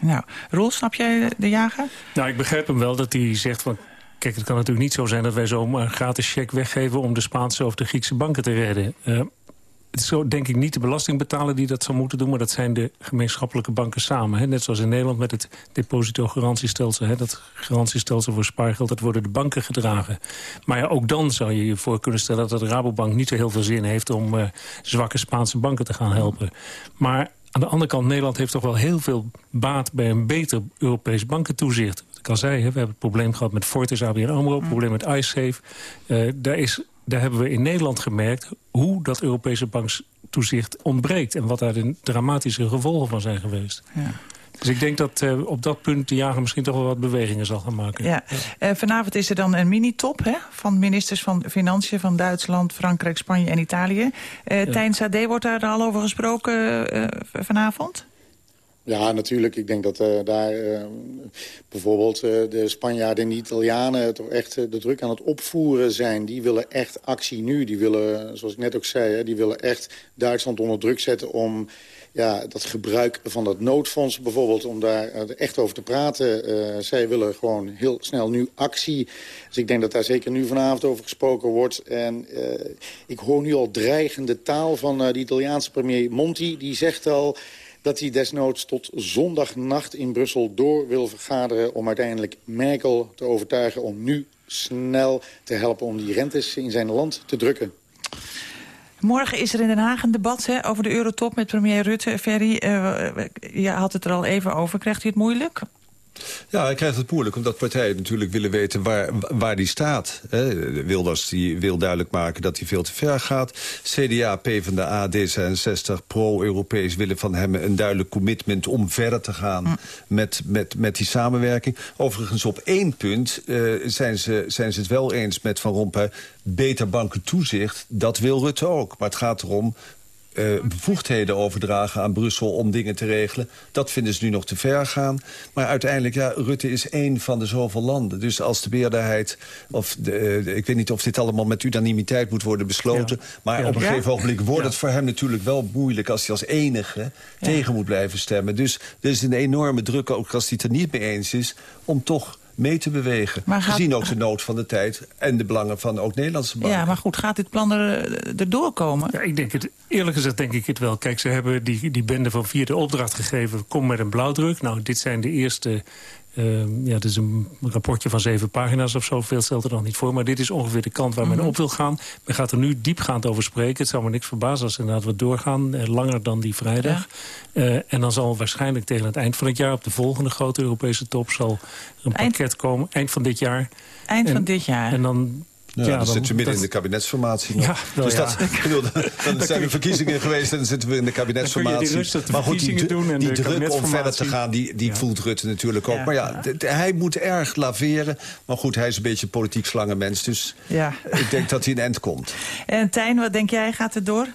Nou, Roel, snap jij De Jager? Nou, ik begrijp hem wel dat hij zegt van... Kijk, het kan natuurlijk niet zo zijn dat wij zomaar een gratis cheque weggeven... om de Spaanse of de Griekse banken te redden. Uh, het is zo, denk ik, niet de belastingbetaler die dat zou moeten doen... maar dat zijn de gemeenschappelijke banken samen. Hè? Net zoals in Nederland met het depositogarantiestelsel. Hè? Dat garantiestelsel voor spaargeld, dat worden de banken gedragen. Maar ja, ook dan zou je je voor kunnen stellen... dat de Rabobank niet zo heel veel zin heeft... om uh, zwakke Spaanse banken te gaan helpen. Maar aan de andere kant, Nederland heeft toch wel heel veel baat... bij een beter Europees bankentoezicht. Wat ik al zei, hè, we hebben het probleem gehad met Fortis, ABN AMRO... het probleem met iSafe. Uh, daar is daar hebben we in Nederland gemerkt hoe dat Europese banktoezicht ontbreekt... en wat daar de dramatische gevolgen van zijn geweest. Ja. Dus ik denk dat uh, op dat punt de jager misschien toch wel wat bewegingen zal gaan maken. Ja. Uh, vanavond is er dan een mini-top van ministers van Financiën van Duitsland, Frankrijk, Spanje en Italië. Uh, ja. Tijn Sade, wordt daar al over gesproken vanavond? Ja, natuurlijk. Ik denk dat uh, daar uh, bijvoorbeeld uh, de Spanjaarden en de Italianen... toch echt de druk aan het opvoeren zijn. Die willen echt actie nu. Die willen, zoals ik net ook zei, hè, die willen echt Duitsland onder druk zetten... om ja, dat gebruik van dat noodfonds bijvoorbeeld, om daar echt over te praten. zij willen gewoon heel snel nu actie. Dus ik denk dat daar zeker nu vanavond over gesproken wordt. En ik hoor nu al dreigende taal van de Italiaanse premier Monti. Die zegt al dat hij desnoods tot zondagnacht in Brussel door wil vergaderen... om uiteindelijk Merkel te overtuigen om nu snel te helpen... om die rentes in zijn land te drukken. Morgen is er in Den Haag een debat hè, over de eurotop met premier Rutte. Ferry, uh, had het er al even over. Krijgt u het moeilijk? Ja, hij krijgt het moeilijk omdat partijen natuurlijk willen weten waar, waar die staat. Wilders die wil duidelijk maken dat hij veel te ver gaat. CDA, PvdA, D66, pro-Europees willen van hem een duidelijk commitment om verder te gaan hm. met, met, met die samenwerking. Overigens op één punt uh, zijn, ze, zijn ze het wel eens met Van Rompuy. Beter bankentoezicht, dat wil Rutte ook. Maar het gaat erom uh, bevoegdheden overdragen aan Brussel om dingen te regelen. Dat vinden ze nu nog te ver gaan. Maar uiteindelijk, ja, Rutte is één van de zoveel landen. Dus als de meerderheid, of de, ik weet niet of dit allemaal met unanimiteit moet worden besloten. Maar op een gegeven ogenblik wordt het voor hem natuurlijk wel moeilijk als hij als enige tegen moet blijven stemmen. Dus er is een enorme druk, ook als hij het er niet mee eens is, om toch mee te bewegen. Maar gaat... Gezien ook de nood van de tijd en de belangen van ook Nederlandse banken. Ja, maar goed, gaat dit plan er, erdoor komen? Ja, ik denk het, eerlijk gezegd denk ik het wel. Kijk, ze hebben die, die bende van vier de opdracht gegeven... kom met een blauwdruk. Nou, dit zijn de eerste uh, ja, het is een rapportje van zeven pagina's of zo. Veel stelt er nog niet voor. Maar dit is ongeveer de kant waar men mhm. op wil gaan. Men gaat er nu diepgaand over spreken. Het zou me niks verbazen als inderdaad we doorgaan. Eh, langer dan die vrijdag. Ja. Uh, en dan zal waarschijnlijk tegen het eind van het jaar... op de volgende grote Europese top zal een eind... pakket komen. Eind van dit jaar. Eind en, van dit jaar. En dan ja, ja, dan, dan zitten we midden dat... in de kabinetsformatie. Nog. Ja, wel, dus dat, ja. *laughs* bedoel, dan, zijn er verkiezingen geweest en dan zitten we in de kabinetsformatie. Die maar goed, die, doen die druk om verder te gaan, die, die voelt Rutte natuurlijk ook. Maar ja, hij moet erg laveren. Maar goed, hij is een beetje een politiek slangenmens. Dus ja. ik denk dat hij een eind komt. En Tijn, wat denk jij? Gaat het door?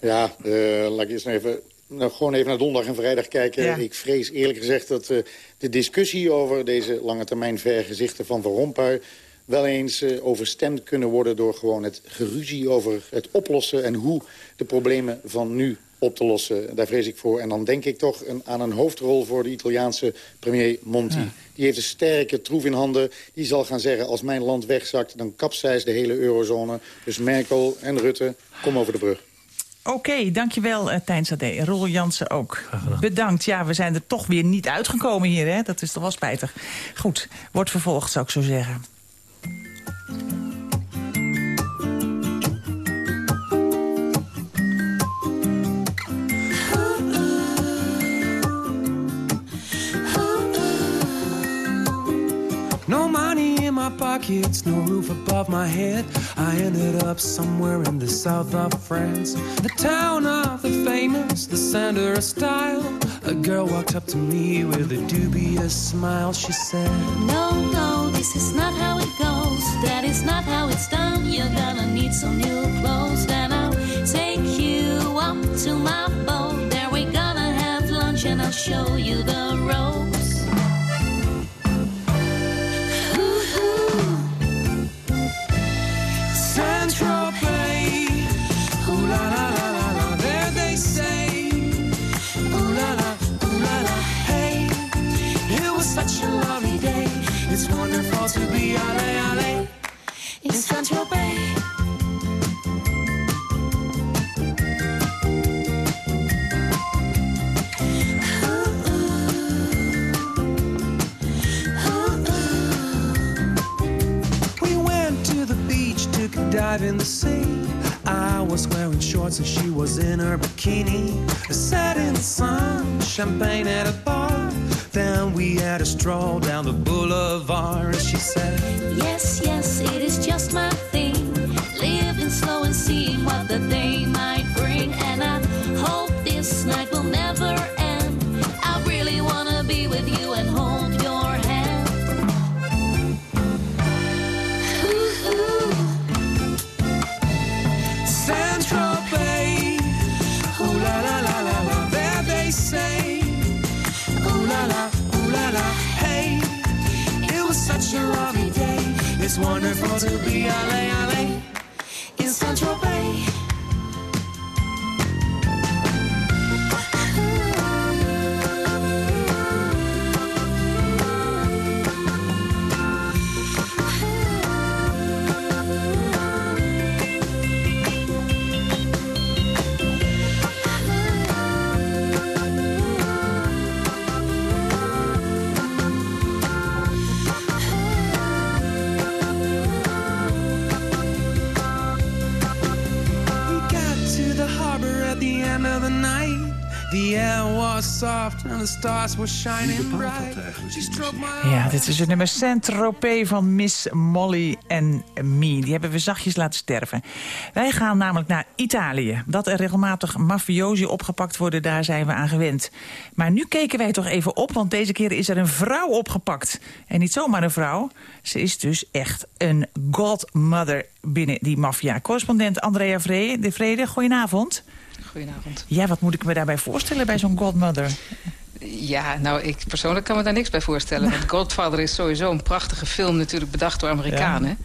Ja, uh, laat ik eens even nou, gewoon even naar donderdag en vrijdag kijken. Ja. Ik vrees eerlijk gezegd dat uh, de discussie over deze lange termijn vergezichten van Van Rompuy wel eens uh, overstemd kunnen worden... door gewoon het geruzie over het oplossen... en hoe de problemen van nu op te lossen. Daar vrees ik voor. En dan denk ik toch een, aan een hoofdrol voor de Italiaanse premier Monti. Ja. Die heeft een sterke troef in handen. Die zal gaan zeggen, als mijn land wegzakt... dan kapseist de hele eurozone. Dus Merkel en Rutte, kom over de brug. Oké, okay, dankjewel uh, Tijn Sade. Rol Jansen ook. Bedankt. Ja, we zijn er toch weer niet uitgekomen hier. Hè? Dat is toch wel spijtig. Goed, wordt vervolgd, zou ik zo zeggen. No money in my pockets, no roof above my head. I ended up somewhere in the south of France, the town of the famous, the center of style. A girl walked up to me with a dubious smile. She said, No, no, this is not how it goes. That is not how it's done. You're gonna need some new clothes. Then I'll take you up to my boat. There we're gonna have lunch and I'll show you the ropes. Champagne at a bar. Then we had a stroll down night. The air was soft and the stars were shining bright. She stroked my Ja, dit is het nummer Saint-Tropez van Miss Molly en Me. Die hebben we zachtjes laten sterven. Wij gaan namelijk naar Italië. Dat er regelmatig mafiosi opgepakt worden, daar zijn we aan gewend. Maar nu keken wij toch even op, want deze keer is er een vrouw opgepakt. En niet zomaar een vrouw, ze is dus echt een godmother binnen die maffia. Correspondent Andrea Vrede, de Vrede, goedenavond. Goedenavond. Ja, wat moet ik me daarbij voorstellen bij zo'n godmother? Ja, nou, ik persoonlijk kan me daar niks bij voorstellen. Want Godfather is sowieso een prachtige film, natuurlijk bedacht door Amerikanen.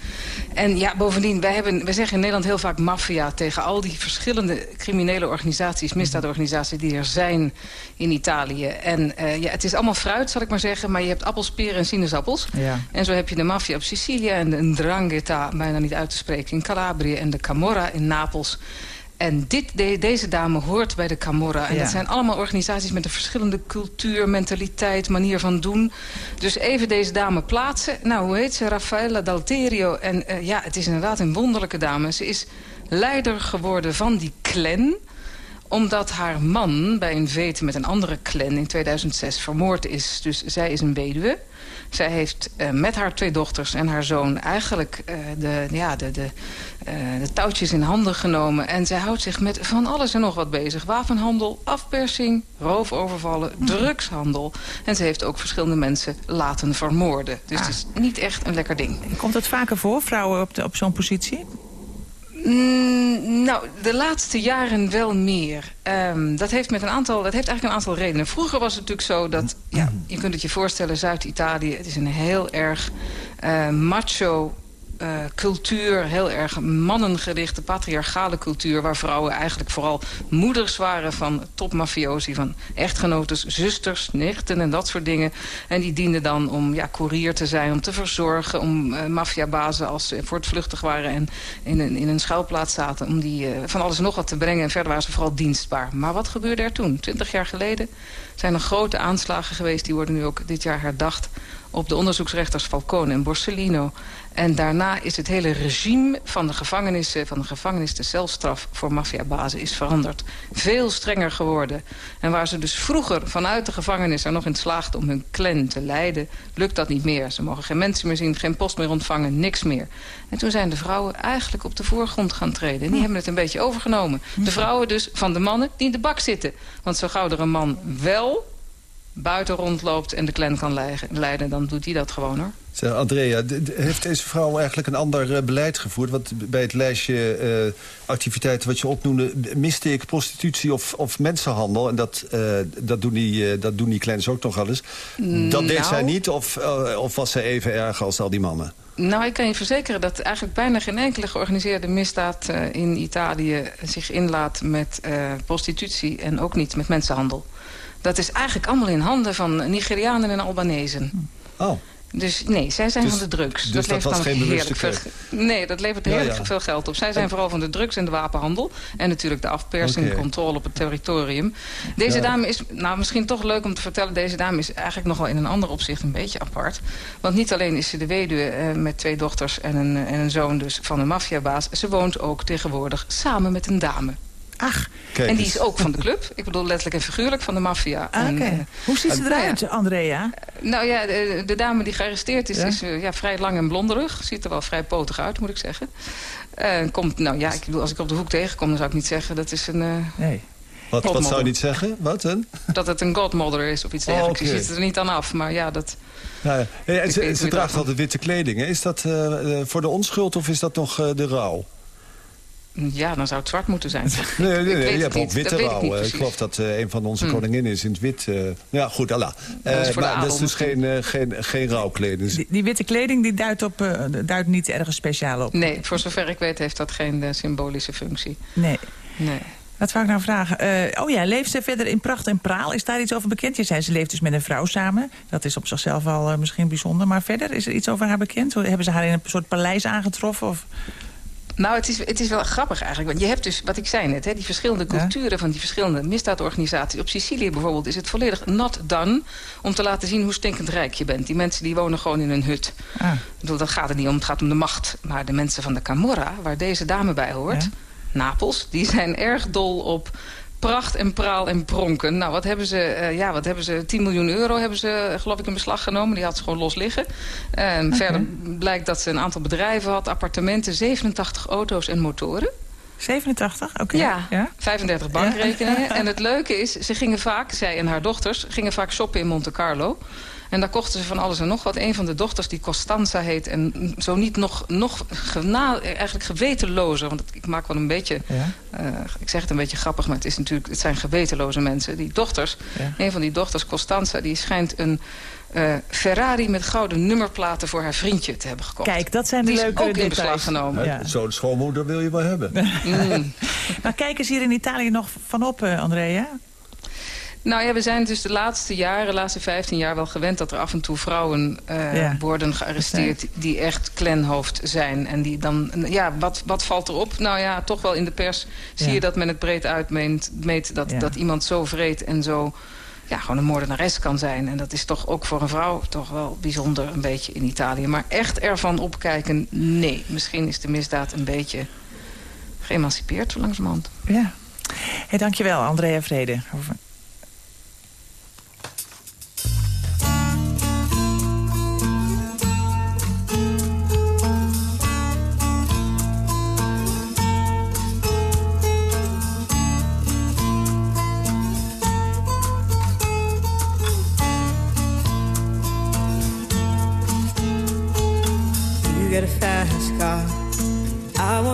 En ja, bovendien, wij, hebben, wij zeggen in Nederland heel vaak maffia... tegen al die verschillende criminele organisaties, misdaadorganisaties... die er zijn in Italië. En eh, ja, het is allemaal fruit, zal ik maar zeggen... maar je hebt appels, peren en sinaasappels. Ja. En zo heb je de maffia op Sicilië en de Ndrangheta, bijna niet uit te spreken, in Calabrië... en de Camorra in Napels... En dit, de- deze dame hoort bij de Camorra. En Ja. dat zijn allemaal organisaties met een verschillende cultuur, mentaliteit, manier van doen. Dus even deze dame plaatsen. Nou, hoe heet ze? Raffaella Dalterio. En eh, ja, het is inderdaad een wonderlijke dame. Ze is leider geworden van die clan omdat haar man bij een vete met een andere clan in 2006 vermoord is. Dus zij is een weduwe. Zij heeft eh, met haar twee dochters en haar zoon eigenlijk eh, de, ja, de, de, de touwtjes in handen genomen. En zij houdt zich met van alles en nog wat bezig. Wapenhandel, afpersing, roofovervallen, drugshandel. En ze heeft ook verschillende mensen laten vermoorden. Dus het is niet echt een lekker ding. Komt het vaker voor, vrouwen op, de- op zo'n positie? Mm, nou, de laatste jaren wel meer. Ehm, dat, heeft met een aantal, dat heeft eigenlijk een aantal redenen. Vroeger was het natuurlijk zo dat, ja, je kunt het je voorstellen, Zuid-Italië... het is een heel erg eh, macho eh, cultuur, heel erg mannengerichte, patriarchale cultuur... waar vrouwen eigenlijk vooral moeders waren van topmafiosi... van echtgenotes, zusters, nichten en dat soort dingen. En die dienden dan om ja, koerier te zijn, om te verzorgen... om eh maffiabazen als ze voortvluchtig waren en in een, in een schuilplaats zaten... om die eh, van alles en nog wat te brengen. En verder waren ze vooral dienstbaar. Maar wat gebeurde er toen? Twintig jaar geleden zijn er grote aanslagen geweest. Die worden nu ook dit jaar herdacht op de onderzoeksrechters Falcone en Borsellino. En daarna is het hele regime van de gevangenissen... van de gevangenis de celstraf voor maffiabazen is veranderd. Veel strenger geworden. En waar ze dus vroeger vanuit de gevangenis er nog in slaagden... om hun clan te leiden, lukt dat niet meer. Ze mogen geen mensen meer zien, geen post meer ontvangen, niks meer. En toen zijn de vrouwen eigenlijk op de voorgrond gaan treden. En die hebben het een beetje overgenomen. De vrouwen dus van de mannen die in de bak zitten. Want zo gauw er een man wel buiten rondloopt en de clan kan leiden- dan doet hij dat gewoon, hoor. Zeg, Andrea, heeft deze vrouw eigenlijk een ander eh, beleid gevoerd? Want bij het lijstje eh, activiteiten wat je opnoemde... miste ik prostitutie of, of mensenhandel. En dat, eh, dat, doen die, dat doen die clans ook nog wel eens. Dat deed Nou. zij niet of, of was zij even erg als al die mannen? Nou, ik kan je verzekeren dat eigenlijk bijna geen enkele georganiseerde misdaad in Italië zich inlaat met prostitutie en ook niet met mensenhandel. Dat is eigenlijk allemaal in handen van Nigerianen en Albanezen. Oh. Dus nee, zij zijn Dus- van de drugs. dus dat dat levert was dan geen bewuste heerlijk veel? Nee, dat levert heerlijk ja. veel geld op. Zij zijn vooral van de drugs en de wapenhandel. En natuurlijk de afpersing, de controle op het territorium. Deze Ja. dame is, nou misschien toch leuk om te vertellen... deze dame is eigenlijk nog wel in een ander opzicht een beetje apart. Want niet alleen is ze de weduwe eh, met twee dochters en een, en een zoon dus van een maffiabaas. Ze woont ook tegenwoordig samen met een dame. Ach. Kijk en die is ook van de club. Ik bedoel letterlijk en figuurlijk van de maffia. Ah, eh, Hoe ziet ze ja. eruit, Andrea? nou ja, de, de dame die gearresteerd is, Ja? is eh, ja, vrij lang en blonderig. Ziet er wel vrij potig uit, moet ik zeggen. En komt, nou ja, ik bedoel, als ik op de hoek tegenkom, dan zou ik niet zeggen dat is een... eh, Nee. Wat, wat zou je niet zeggen? Wat een? dat het een godmother is of iets Oh, dergelijks. Je oké. ziet het er niet aan af, maar ja, dat... Ja, en ze, draagt altijd witte kleding. Hè? Is dat eh, eh, voor de onschuld of is dat nog eh, de rouw? Ja, dan zou het zwart moeten zijn. *laughs* Nee, nee, Ik nee, weet je het hebt ook witte ik rouw. eh, Ik precies. geloof dat eh, een van onze Hmm. koninginnen is in het wit. eh, ja, goed, Allah. Dat is Eh, voor de maar dat is dus geen, eh, geen, geen rouwkleding. Die, die witte kleding die duidt, op, eh, duidt niet ergens speciaal op. Nee, voor zover ik weet heeft dat geen eh, symbolische functie. Nee. Nee. Wat wou ik nou vragen? Eh, oh ja, leeft ze verder in pracht en praal? Is daar iets over bekend? Je zei ze leeft dus met een vrouw samen. Dat is op zichzelf al eh, misschien bijzonder. Maar verder, is er iets over haar bekend? Hebben ze haar in een soort paleis aangetroffen? Of... Nou, het is, het is wel grappig eigenlijk. Want je hebt dus, wat ik zei net, hè, die verschillende culturen van die verschillende misdaadorganisaties. Op Sicilië bijvoorbeeld is het volledig not done om te laten zien hoe stinkend rijk je bent. Die mensen die wonen gewoon in een hut. Ah. Ik bedoel, dat gaat er niet om, het gaat om de macht. Maar de mensen van de Camorra, waar deze dame bij hoort, Napels, die zijn erg dol op pracht en praal en pronken. Nou, wat hebben ze? eh, ja, wat hebben ze? 10 miljoen euro hebben ze, geloof ik, in beslag genomen. Die had ze gewoon los liggen. En Verder blijkt dat ze een aantal bedrijven had, appartementen, 87 auto's en motoren. 87? Oké. Ja, 35 bankrekeningen. *laughs* En het leuke is, ze gingen vaak, zij en haar dochters... gingen vaak shoppen in Monte Carlo. En daar kochten ze van alles en nog wat. Een van de dochters, die Costanza heet... en zo niet nog, nog gena, eigenlijk gewetenlozer... want ik maak wel een beetje... eh, ik zeg het een beetje grappig, maar het, is natuurlijk, het zijn gewetenloze mensen. Die dochters, een van die dochters, Costanza... die schijnt een eh, Ferrari met gouden nummerplaten... voor haar vriendje te hebben gekocht. Kijk, dat zijn de Die leuke ook in details. beslag genomen. Ja. Zo'n schoonmoeder wil je wel hebben. *laughs* Mm. Maar kijken ze hier in Italië nog van op, eh, Andrea? Nou ja, we zijn dus de laatste jaren, de laatste 15 jaar wel gewend... dat er af en toe vrouwen eh, Ja. worden gearresteerd die echt clanhoofd zijn. En die dan, ja, wat, wat valt erop? Nou ja, toch wel in de pers zie je dat men het breed uitmeet... Meet dat, Ja. dat iemand zo vreed en zo... Ja, gewoon een moordenares kan zijn. En dat is toch ook voor een vrouw toch wel bijzonder een beetje in Italië. Maar echt ervan opkijken, nee. Misschien is de misdaad een beetje geëmancipeerd zo langzamerhand. Ja. Hey, dankjewel, Andrea Vrede. Over-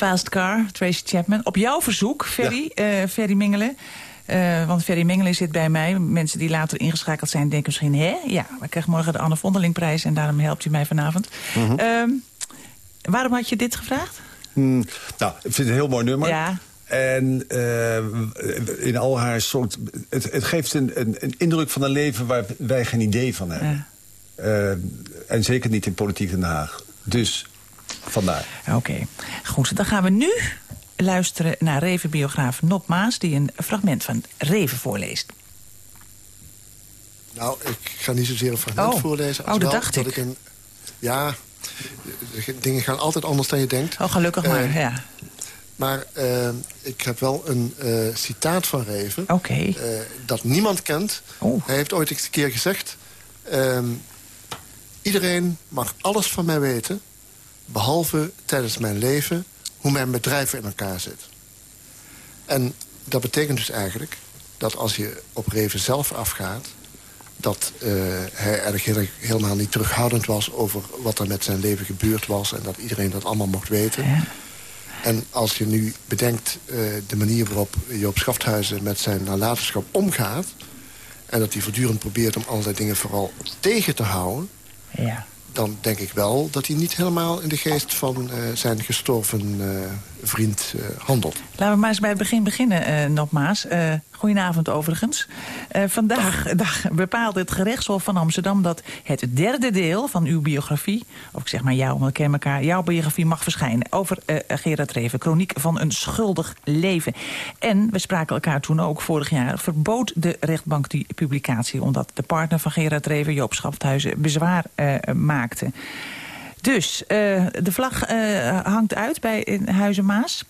Fast Car, Tracy Chapman. Op jouw verzoek, Ferry, eh, Ferry Mingelen. Eh, want Ferry Mingelen zit bij mij. Mensen die later ingeschakeld zijn denken misschien... hè, ja, we krijgen morgen de Anne Vondelingprijs... en daarom helpt u mij vanavond. Mhm. Ehm, waarom had je dit gevraagd? Hmm, nou, ik vind het een heel mooi nummer. Ja. En eh, in al haar soort... Het, het geeft een, een, een indruk van een leven waar wij geen idee van hebben. Eh, en zeker niet in politiek Den Haag. Dus vandaar. Oké, goed. Dan gaan we nu luisteren naar Reven-biograaf Nop Maas... die een fragment van Reven voorleest. Nou, ik ga niet zozeer een fragment Oh. voorlezen. Oh, als dat wel dacht dat ik. een, ja, dingen gaan altijd anders dan je denkt. Oh, gelukkig maar, Eh, ja. Maar eh, ik heb wel een eh, citaat van Reven. Oké. eh, dat niemand kent. Hij heeft ooit eens een keer gezegd... ehm, iedereen mag alles van mij weten... behalve tijdens mijn leven hoe mijn bedrijf in elkaar zit. En dat betekent dus eigenlijk dat als je op Reven zelf afgaat... dat eh, hij eigenlijk heel- helemaal niet terughoudend was... over wat er met zijn leven gebeurd was... en dat iedereen dat allemaal mocht weten. En als je nu bedenkt eh, de manier waarop Joop Schafthuizen... met zijn nalatenschap omgaat... en dat hij voortdurend probeert om allerlei dingen vooral tegen te houden... Ja. Dan denk ik wel dat hij niet helemaal in de geest van eh, zijn gestorven eh, vriend eh, handelt. Laten we maar eens bij het begin beginnen, eh Nop Maas. Eh, goedenavond overigens. Eh, vandaag dag bepaalde het gerechtshof van Amsterdam... dat het derde deel van uw biografie... of ik zeg maar jou, want we kennen elkaar... jouw biografie mag verschijnen over eh, Gerard Reven. Chroniek van een schuldig leven. En we spraken elkaar toen ook vorig jaar... verbood de rechtbank die publicatie... omdat de partner van Gerard Reven, Joop Schafthuizen... bezwaar eh, maakte. Dus eh, de vlag eh, hangt uit bij Huizen Maas.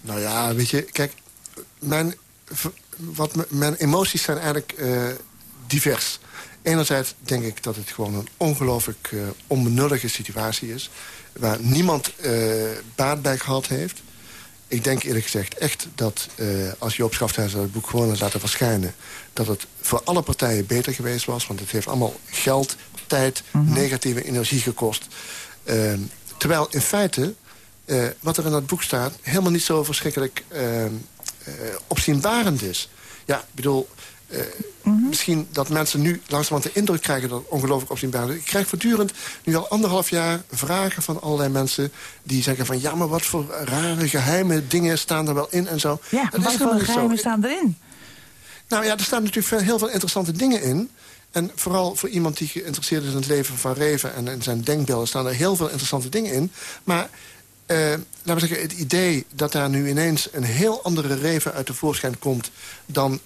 Nou ja, weet je, kijk, mijn, wat mijn emoties zijn eigenlijk eh, divers. Enerzijds denk ik dat het gewoon een ongelooflijk onbenullige situatie is... waar niemand uh, baat bij gehad heeft. Ik denk eerlijk gezegd echt dat uh, als Joop Schafthuis het boek gewoon had laten verschijnen... dat het voor alle partijen beter geweest was. Want het heeft allemaal geld, tijd, mm -hmm. negatieve energie gekost. Ehm, terwijl in feite, wat er in dat boek staat... helemaal niet zo verschrikkelijk ehm, opzienbarend is. Ja, ik bedoel... Uh, mm -hmm. Misschien dat mensen nu langzamerhand de indruk krijgen... dat ongelooflijk opzienbaar is. Ik krijg voortdurend, nu al anderhalf jaar... vragen van allerlei mensen die zeggen van... ja, maar wat voor rare geheime dingen staan er wel in en zo. Ja, dat wat voor geheimen staan erin? Nou ja, er staan natuurlijk heel veel interessante dingen in. En vooral voor iemand die geïnteresseerd is in het leven van Reven... en in zijn denkbeelden staan er heel veel interessante dingen in. Maar uh, laten we zeggen, het idee dat daar nu ineens... een heel andere Reven uit de voorschijn komt... dan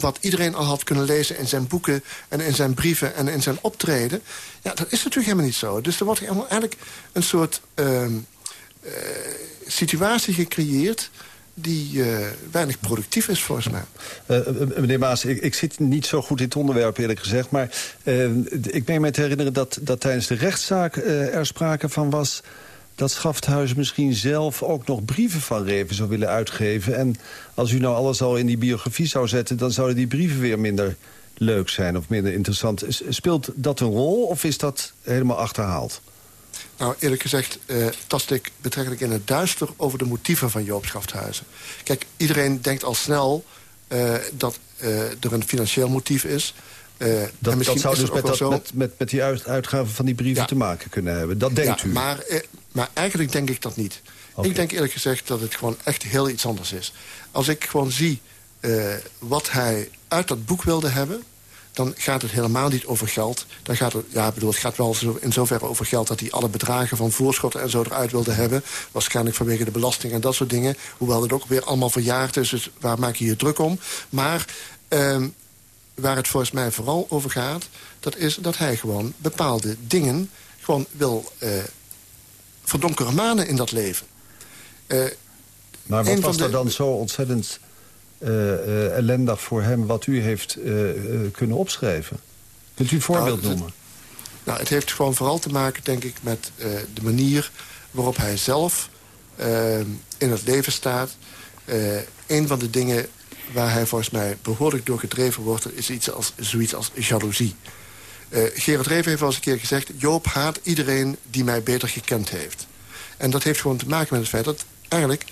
wat iedereen al had kunnen lezen in zijn boeken... en in zijn brieven en in zijn optreden... ja, dat is natuurlijk helemaal niet zo. Dus er wordt eigenlijk een soort uh, uh, situatie gecreëerd die uh, weinig productief is, volgens mij. Uh, meneer Maas, ik, ik, zit niet zo goed in het onderwerp, eerlijk gezegd... maar ik meen me te herinneren dat, dat tijdens de rechtszaak er sprake van was dat Schafthuis misschien zelf ook nog brieven van Reven zou willen uitgeven. En als u nou alles al in die biografie zou zetten... dan zouden die brieven weer minder leuk zijn of minder interessant. Speelt dat een rol of is dat helemaal achterhaald? Nou, eerlijk gezegd uh, tast ik betrekkelijk in het duister... over de motieven van Joop Schafthuizen. Kijk, iedereen denkt al snel uh, dat uh, er een financieel motief is... Uh, dat, dat zou dus met, dat, met, met, met, die uit, uitgaven van die brieven ja. te maken kunnen hebben. Dat denkt ja, u? Maar, eh, maar eigenlijk denk ik dat niet. Okay. Ik denk eerlijk gezegd dat het gewoon echt heel iets anders is. Als ik gewoon zie uh, wat hij uit dat boek wilde hebben... dan gaat het helemaal niet over geld. Dan gaat het, ja, bedoel, het gaat wel in zoverre over geld... dat hij alle bedragen van voorschotten en zo eruit wilde hebben. Waarschijnlijk vanwege de belasting en dat soort dingen. Hoewel het ook weer allemaal verjaard is, dus waar maak je je druk om? Maar... Uh, waar het volgens mij vooral over gaat... dat is dat hij gewoon bepaalde dingen gewoon wil verdonkere manen in dat leven. Uh, maar wat was de... er dan zo ontzettend ellendig voor hem... wat u heeft kunnen opschrijven? Kunt u een voorbeeld nou, noemen? Het, nou, het heeft gewoon vooral te maken, denk ik... met de manier waarop hij zelf in het leven staat. een van de dingen waar hij volgens mij behoorlijk door gedreven wordt... is iets als, zoiets als jaloezie. Uh, Gerard Reven heeft wel eens een keer gezegd... Joop haat iedereen die mij beter gekend heeft. En dat heeft gewoon te maken met het feit dat eigenlijk...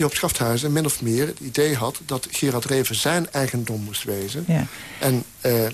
Joop Schafthuizen min of meer het idee had... dat Gerard Reven zijn eigendom moest wezen. Ja. En uh,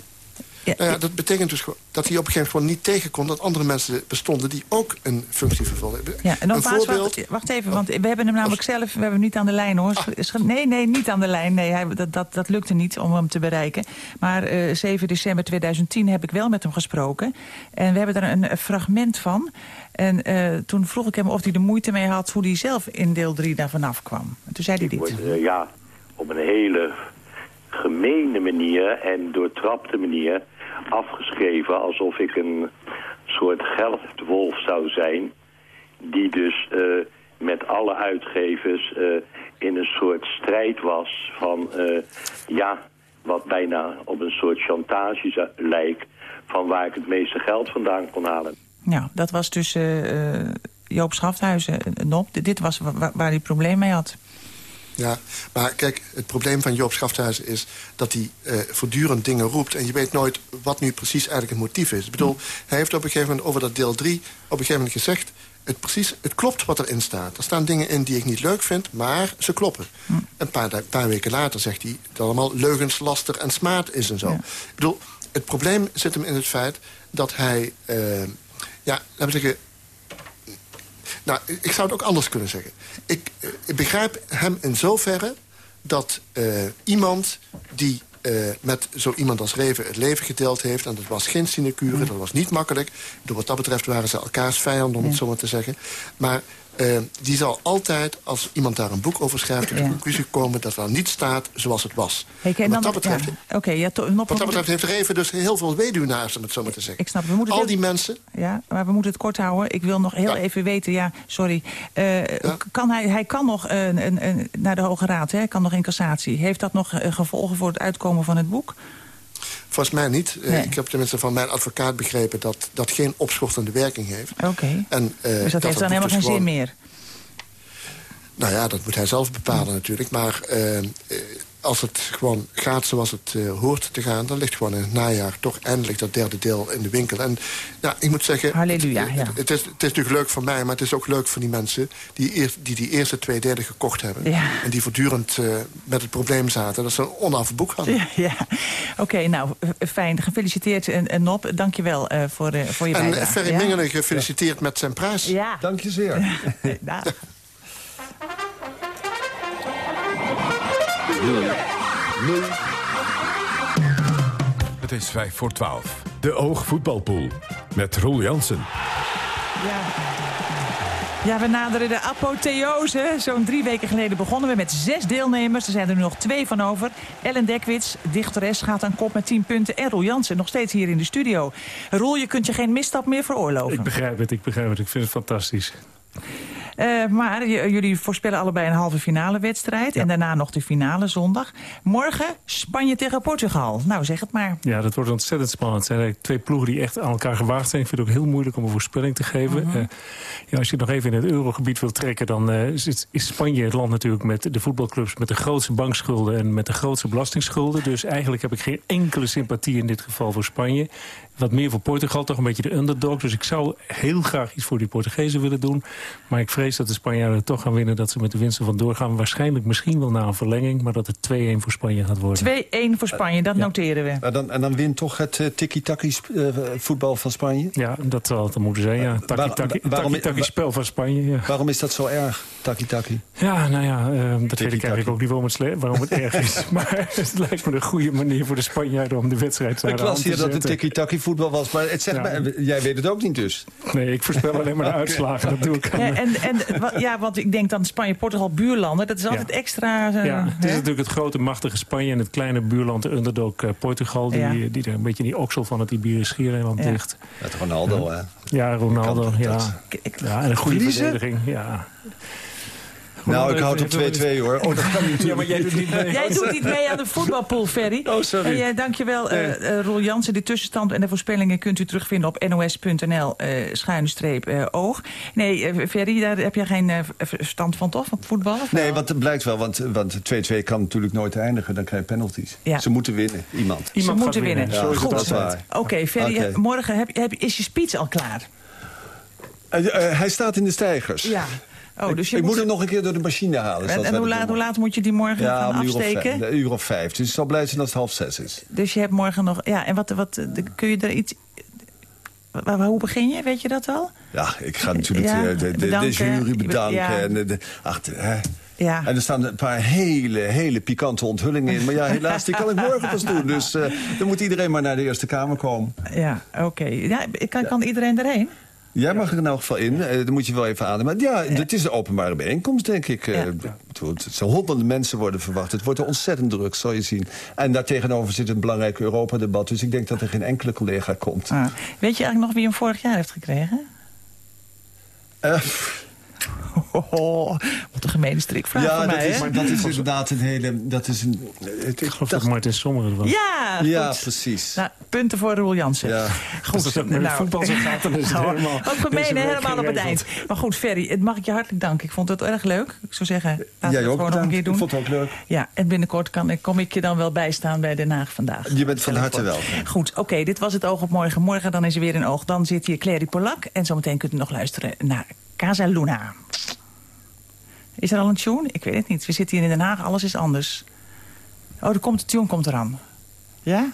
ja, nou ja, dat betekent dus dat hij op een gegeven moment niet tegenkomt... dat andere mensen bestonden die ook een functie vervulden. Ja, en nogmaals, voorbeeld... wacht, wacht, even, want we hebben hem namelijk zelf... we hebben hem niet aan de lijn, hoor. Ah. Nee, nee, niet aan de lijn. Nee, hij, dat, dat, dat lukte niet om hem te bereiken. Maar uh, 7 december 2010 heb ik wel met hem gesproken. En we hebben er een, fragment van. En uh, toen vroeg ik hem of hij er moeite mee had... hoe hij zelf in deel 3 daar vanaf kwam. En toen zei hij dit. Uh, ja, op een hele gemene manier en doortrapte manier afgeschreven alsof ik een soort geldwolf zou zijn... die dus uh, met alle uitgevers uh, in een soort strijd was van... Uh, ja, wat bijna op een soort chantage lijkt... van waar ik het meeste geld vandaan kon halen. Ja, dat was dus Joop Schafthuizen, Nop. Dit was waar, waar hij probleem mee had. Ja, maar kijk, het probleem van Joop Schafthuizen is dat hij uh, voortdurend dingen roept... en je weet nooit wat nu precies eigenlijk het motief is. Ik bedoel, hij heeft op een gegeven moment over dat deel 3... op een gegeven moment gezegd, het, precies, het klopt wat erin staat. Er staan dingen in die ik niet leuk vind, maar ze kloppen. Hm. Een paar, paar, weken later zegt hij dat allemaal leugens, laster en smaad is en zo. Ja. Ik bedoel, het probleem zit hem in het feit dat hij... Uh, ja, laten we zeggen, nou, ik zou het ook anders kunnen zeggen. Ik, ik begrijp hem in zoverre dat uh, iemand die uh, met zo iemand als Reven het leven gedeeld heeft... en dat was geen sinecure, dat was niet makkelijk. Door wat dat betreft waren ze elkaars vijanden, om het zo maar te zeggen. Maar uh, die zal altijd, als iemand daar een boek over schrijft... tot de conclusie komen dat er niet staat zoals het was. Hey, wat, dan, dat betreft, ja. okay, ja, wat dat betreft heeft Reven dus heel veel weduwnaars, om het zo maar te zeggen. Ik snap, we moeten Al die mensen... Ja, maar we moeten het kort houden. Ik wil nog heel even weten, ja, sorry. Uh, kan hij, hij kan nog uh, een, een, naar de Hoge Raad, hè? kan nog in cassatie. Heeft dat nog gevolgen voor het uitkomen van het boek? Volgens mij niet. Eh, Nee. Ik heb tenminste van mijn advocaat begrepen... dat dat geen opschortende werking heeft. Oké. En, eh, Dus dat, heeft dan helemaal geen dus zin meer. Nou ja, dat moet hij zelf bepalen natuurlijk. Maar eh, als het gewoon gaat zoals het eh, hoort te gaan... dan ligt gewoon in het najaar toch eindelijk dat derde deel in de winkel. En ja, ik moet zeggen... Halleluja, het, ja. het, is, het is natuurlijk leuk voor mij, maar het is ook leuk voor die mensen... die eer- die, die eerste twee derde gekocht hebben. Ja. En die voortdurend eh, met het probleem zaten... dat ze een onaf boek hadden. Ja, ja. oké, nou, eh, fijn. Gefeliciteerd, en, en Nop. Dank je wel eh, voor, eh, voor je En bijdrage. eh, Ferry Ja? Mingelen gefeliciteerd met zijn prijs. Ja. Dank je zeer. *laughs* Het is 5 voor 12. De Oogvoetbalpool. Met Roel Jansen. Ja, we naderen de apotheose. Zo'n drie weken geleden begonnen we met zes deelnemers. Er zijn er nu nog twee van over. Ellen Dekwits, dichteres, gaat aan kop met 10 punten. En Roel Jansen, nog steeds hier in de studio. Roel, je kunt je geen misstap meer veroorloven. Ik begrijp het, ik begrijp het. Ik vind het fantastisch. Eh, maar jullie voorspellen allebei een halve finale wedstrijd. En daarna nog de finale zondag. Morgen Spanje tegen Portugal. Nou, zeg het maar. Ja, dat wordt ontzettend spannend. Het zijn twee ploegen die echt aan elkaar gewaagd zijn. Ik vind het ook heel moeilijk om een voorspelling te geven. Mhm. Eh, ja, als je het nog even in het eurogebied wilt trekken... dan eh, is, is Spanje het land natuurlijk met de voetbalclubs... met de grootste bankschulden en met de grootste belastingsschulden. Dus eigenlijk heb ik geen enkele sympathie in dit geval voor Spanje. Wat meer voor Portugal, toch een beetje de underdog. Dus ik zou heel graag iets voor die Portugezen willen doen. Maar ik vrees dat de Spanjaarden toch gaan winnen... dat ze met de winst ervan doorgaan. Waarschijnlijk misschien wel na een verlenging... maar dat het 2-1 voor Spanje gaat worden. 2-1 voor Spanje, dat noteren we. En dan, en dan wint toch het eh, tiki-taki eh, voetbal van Spanje? Ja, dat zal het dan moeten zijn, ja. Waar- Taki-taki spel van Spanje, ja. Waarom is dat zo erg, taki-taki? Ja, nou ja, eh, dat weet ik eigenlijk ook niet waarom het, waarom het erg is. *laughs* Maar *laughs* het lijkt me een goede manier voor de Spanjaarden om de wedstrijd naar Ik de te hier dat het zetten. tiki-taki voetbal was, maar het zegt Ja. mij- jij weet het ook niet dus. Nee, ik voorspel alleen maar de *laughs* uitslagen. Dat doe ik Ja, en, en, ja, want ik denk dan Spanje, Portugal, buurlanden. Dat is altijd extra... eh, Ja, het is hè? natuurlijk het grote machtige Spanje en het kleine buurland, de underdog eh, Portugal, die, Ja. die er een beetje in die oksel van het Iberisch Schiereiland Ja. ligt. Met Ronaldo, hè? Ja, Ronaldo, ja. dat- ja. En een goede verdediging, ja. Nou, ik houd op heeft- 2-2 hoor. Oh, dat kan niet. Ja, maar jij doet niet mee. Jij doet niet mee aan de voetbalpool, Ferry. Oh, sorry. En, uh, dankjewel, eh eh, Roel Jansen. De tussenstand en de voorspellingen kunt u terugvinden op nos.nl eh schuine streep eh, oog. Nee, eh, Ferry, daar heb je geen eh, verstand van, toch? Van voetbal? Nee, want het blijkt wel, want want 2-2 kan natuurlijk nooit eindigen. Dan krijg je penalties. Ja. Ze moeten winnen, iemand. Ze moeten winnen. Ja, Goed. Goed, dat is waar. Oké, Ferry, eh, morgen heb, heb, is je speech al klaar? Eh, eh, hij staat in de stijgers. Ja. Oh, dus je ik moet moet- hem nog een keer door de machine halen. En, en hoe, laat, hoe laat moet je die morgen Ja, gaan uur afsteken? vijf, een uur of vijf. Dus het zal blij zijn als het half zes is. Dus je hebt morgen nog... Ja, en wat, wat kun je er iets... wa- wa- Hoe begin je? Weet je dat al? Ja, ik ga natuurlijk Ja, eh, de, de, jury bedanken. Ja. En, de, ach, de- hè. Ja. en er staan een paar hele, hele pikante onthullingen in. Maar ja, helaas, die kan ik morgen pas doen. Dus eh, dan moet iedereen maar naar de Eerste Kamer komen. Ja, oké. Ja, kan, kan iedereen erheen? Jij mag er in elk geval in. Eh, dan moet je wel even ademen. Ja, het is een openbare bijeenkomst, denk ik. Eh, Het zijn honderden mensen worden verwacht. Het wordt ontzettend druk, zal je zien. En daartegenover zit een belangrijk Europa-debat. Dus ik denk dat er geen enkele collega komt. Ah. Weet je eigenlijk nog wie hem vorig jaar heeft gekregen? Eh, *laughs* Oh, wat een gemene strikvraag ja, voor dat mij, is, hè? maar dat is inderdaad een hele... Dat is een, het, Ik geloof dat Martin Sommer was. Ja, Ja, goed. precies. Nou, punten voor Roel Jansen. Ja. Goed. Als het ook met voetbal zo gaat, dan is het *laughs* nou, helemaal- Ook gemeen, helemaal op het eind. Maar goed, Ferry, het mag ik je hartelijk danken. Ik vond het erg leuk. Ik zou zeggen, laten we het ook gewoon nog een keer doen. Ik vond het ook leuk. Ja, en binnenkort kan, kom ik je dan wel bijstaan bij Den Haag vandaag. Je bent van harte welkom. Goed, oké, dit was het Oog op Morgen. Morgen dan is er weer een oog. Dan zit hier Clary Polak. En zometeen kunt u nog luisteren naar Casa Luna. Is er al een tune? Ik weet het niet. We zitten hier in Den Haag, alles is anders. Oh, er komt, de tune komt eraan. Ja?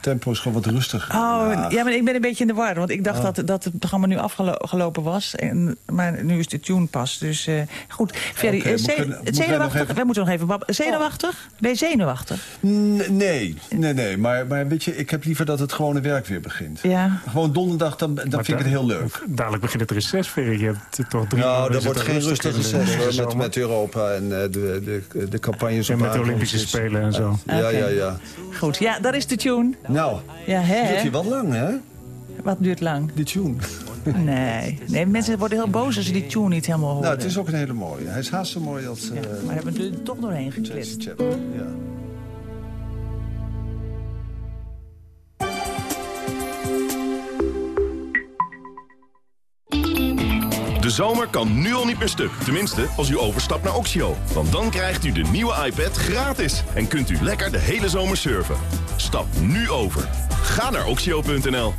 Tempo is gewoon wat rustiger. Oh, ja. maar ik ben een beetje in de war. Want ik dacht Oh. dat, dat het programma nu afgelopen was. En, maar nu is de tune pas. Dus eh, goed. Ferry, Oké, eh, nog zenuwachtig? even- Wij moeten nog even babbelen. Zenuwachtig? Ben je zenuwachtig? Nee, nee, nee. Maar, maar weet je, ik heb liever dat het gewone werk weer begint. Ja. Gewoon donderdag, dan, dan vind ik het heel leuk. Dadelijk begint het reces, Ferry. Je hebt toch drie Nou, dat wordt geen rustig hoor, met, met Europa en eh, de, de, de campagnes En op met de. Olympische Spelen en zo. Ja, ja, ja. Goed, ja, dat is de tune. Nou, Ja, hè? duurt hier wat lang, hè? Wat duurt lang? Die tune. Nee. nee, mensen worden heel boos als ze die tune niet helemaal horen. Nou, het is ook een hele mooie. Hij is haast zo mooi als... eh Maar hebben we er toch doorheen gekletst. Tracy Ja. zomer kan nu al niet meer stuk. Tenminste, als u overstapt naar Oxio. Want dan krijgt u de nieuwe iPad gratis. En kunt u lekker de hele zomer surfen. Stap nu over. Ga naar oxio.nl.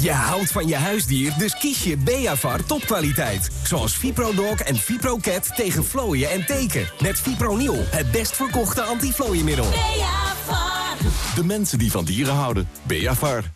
Je houdt van je huisdier, dus kies je Beavar topkwaliteit. Zoals ViproDog en ViproCat tegen vlooien en teken. Met Fipronil, het best verkochte antiflooienmiddel. Beavar. De mensen die van dieren houden. Beavar.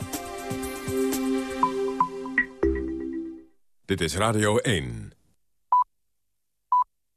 Dit is Radio 1.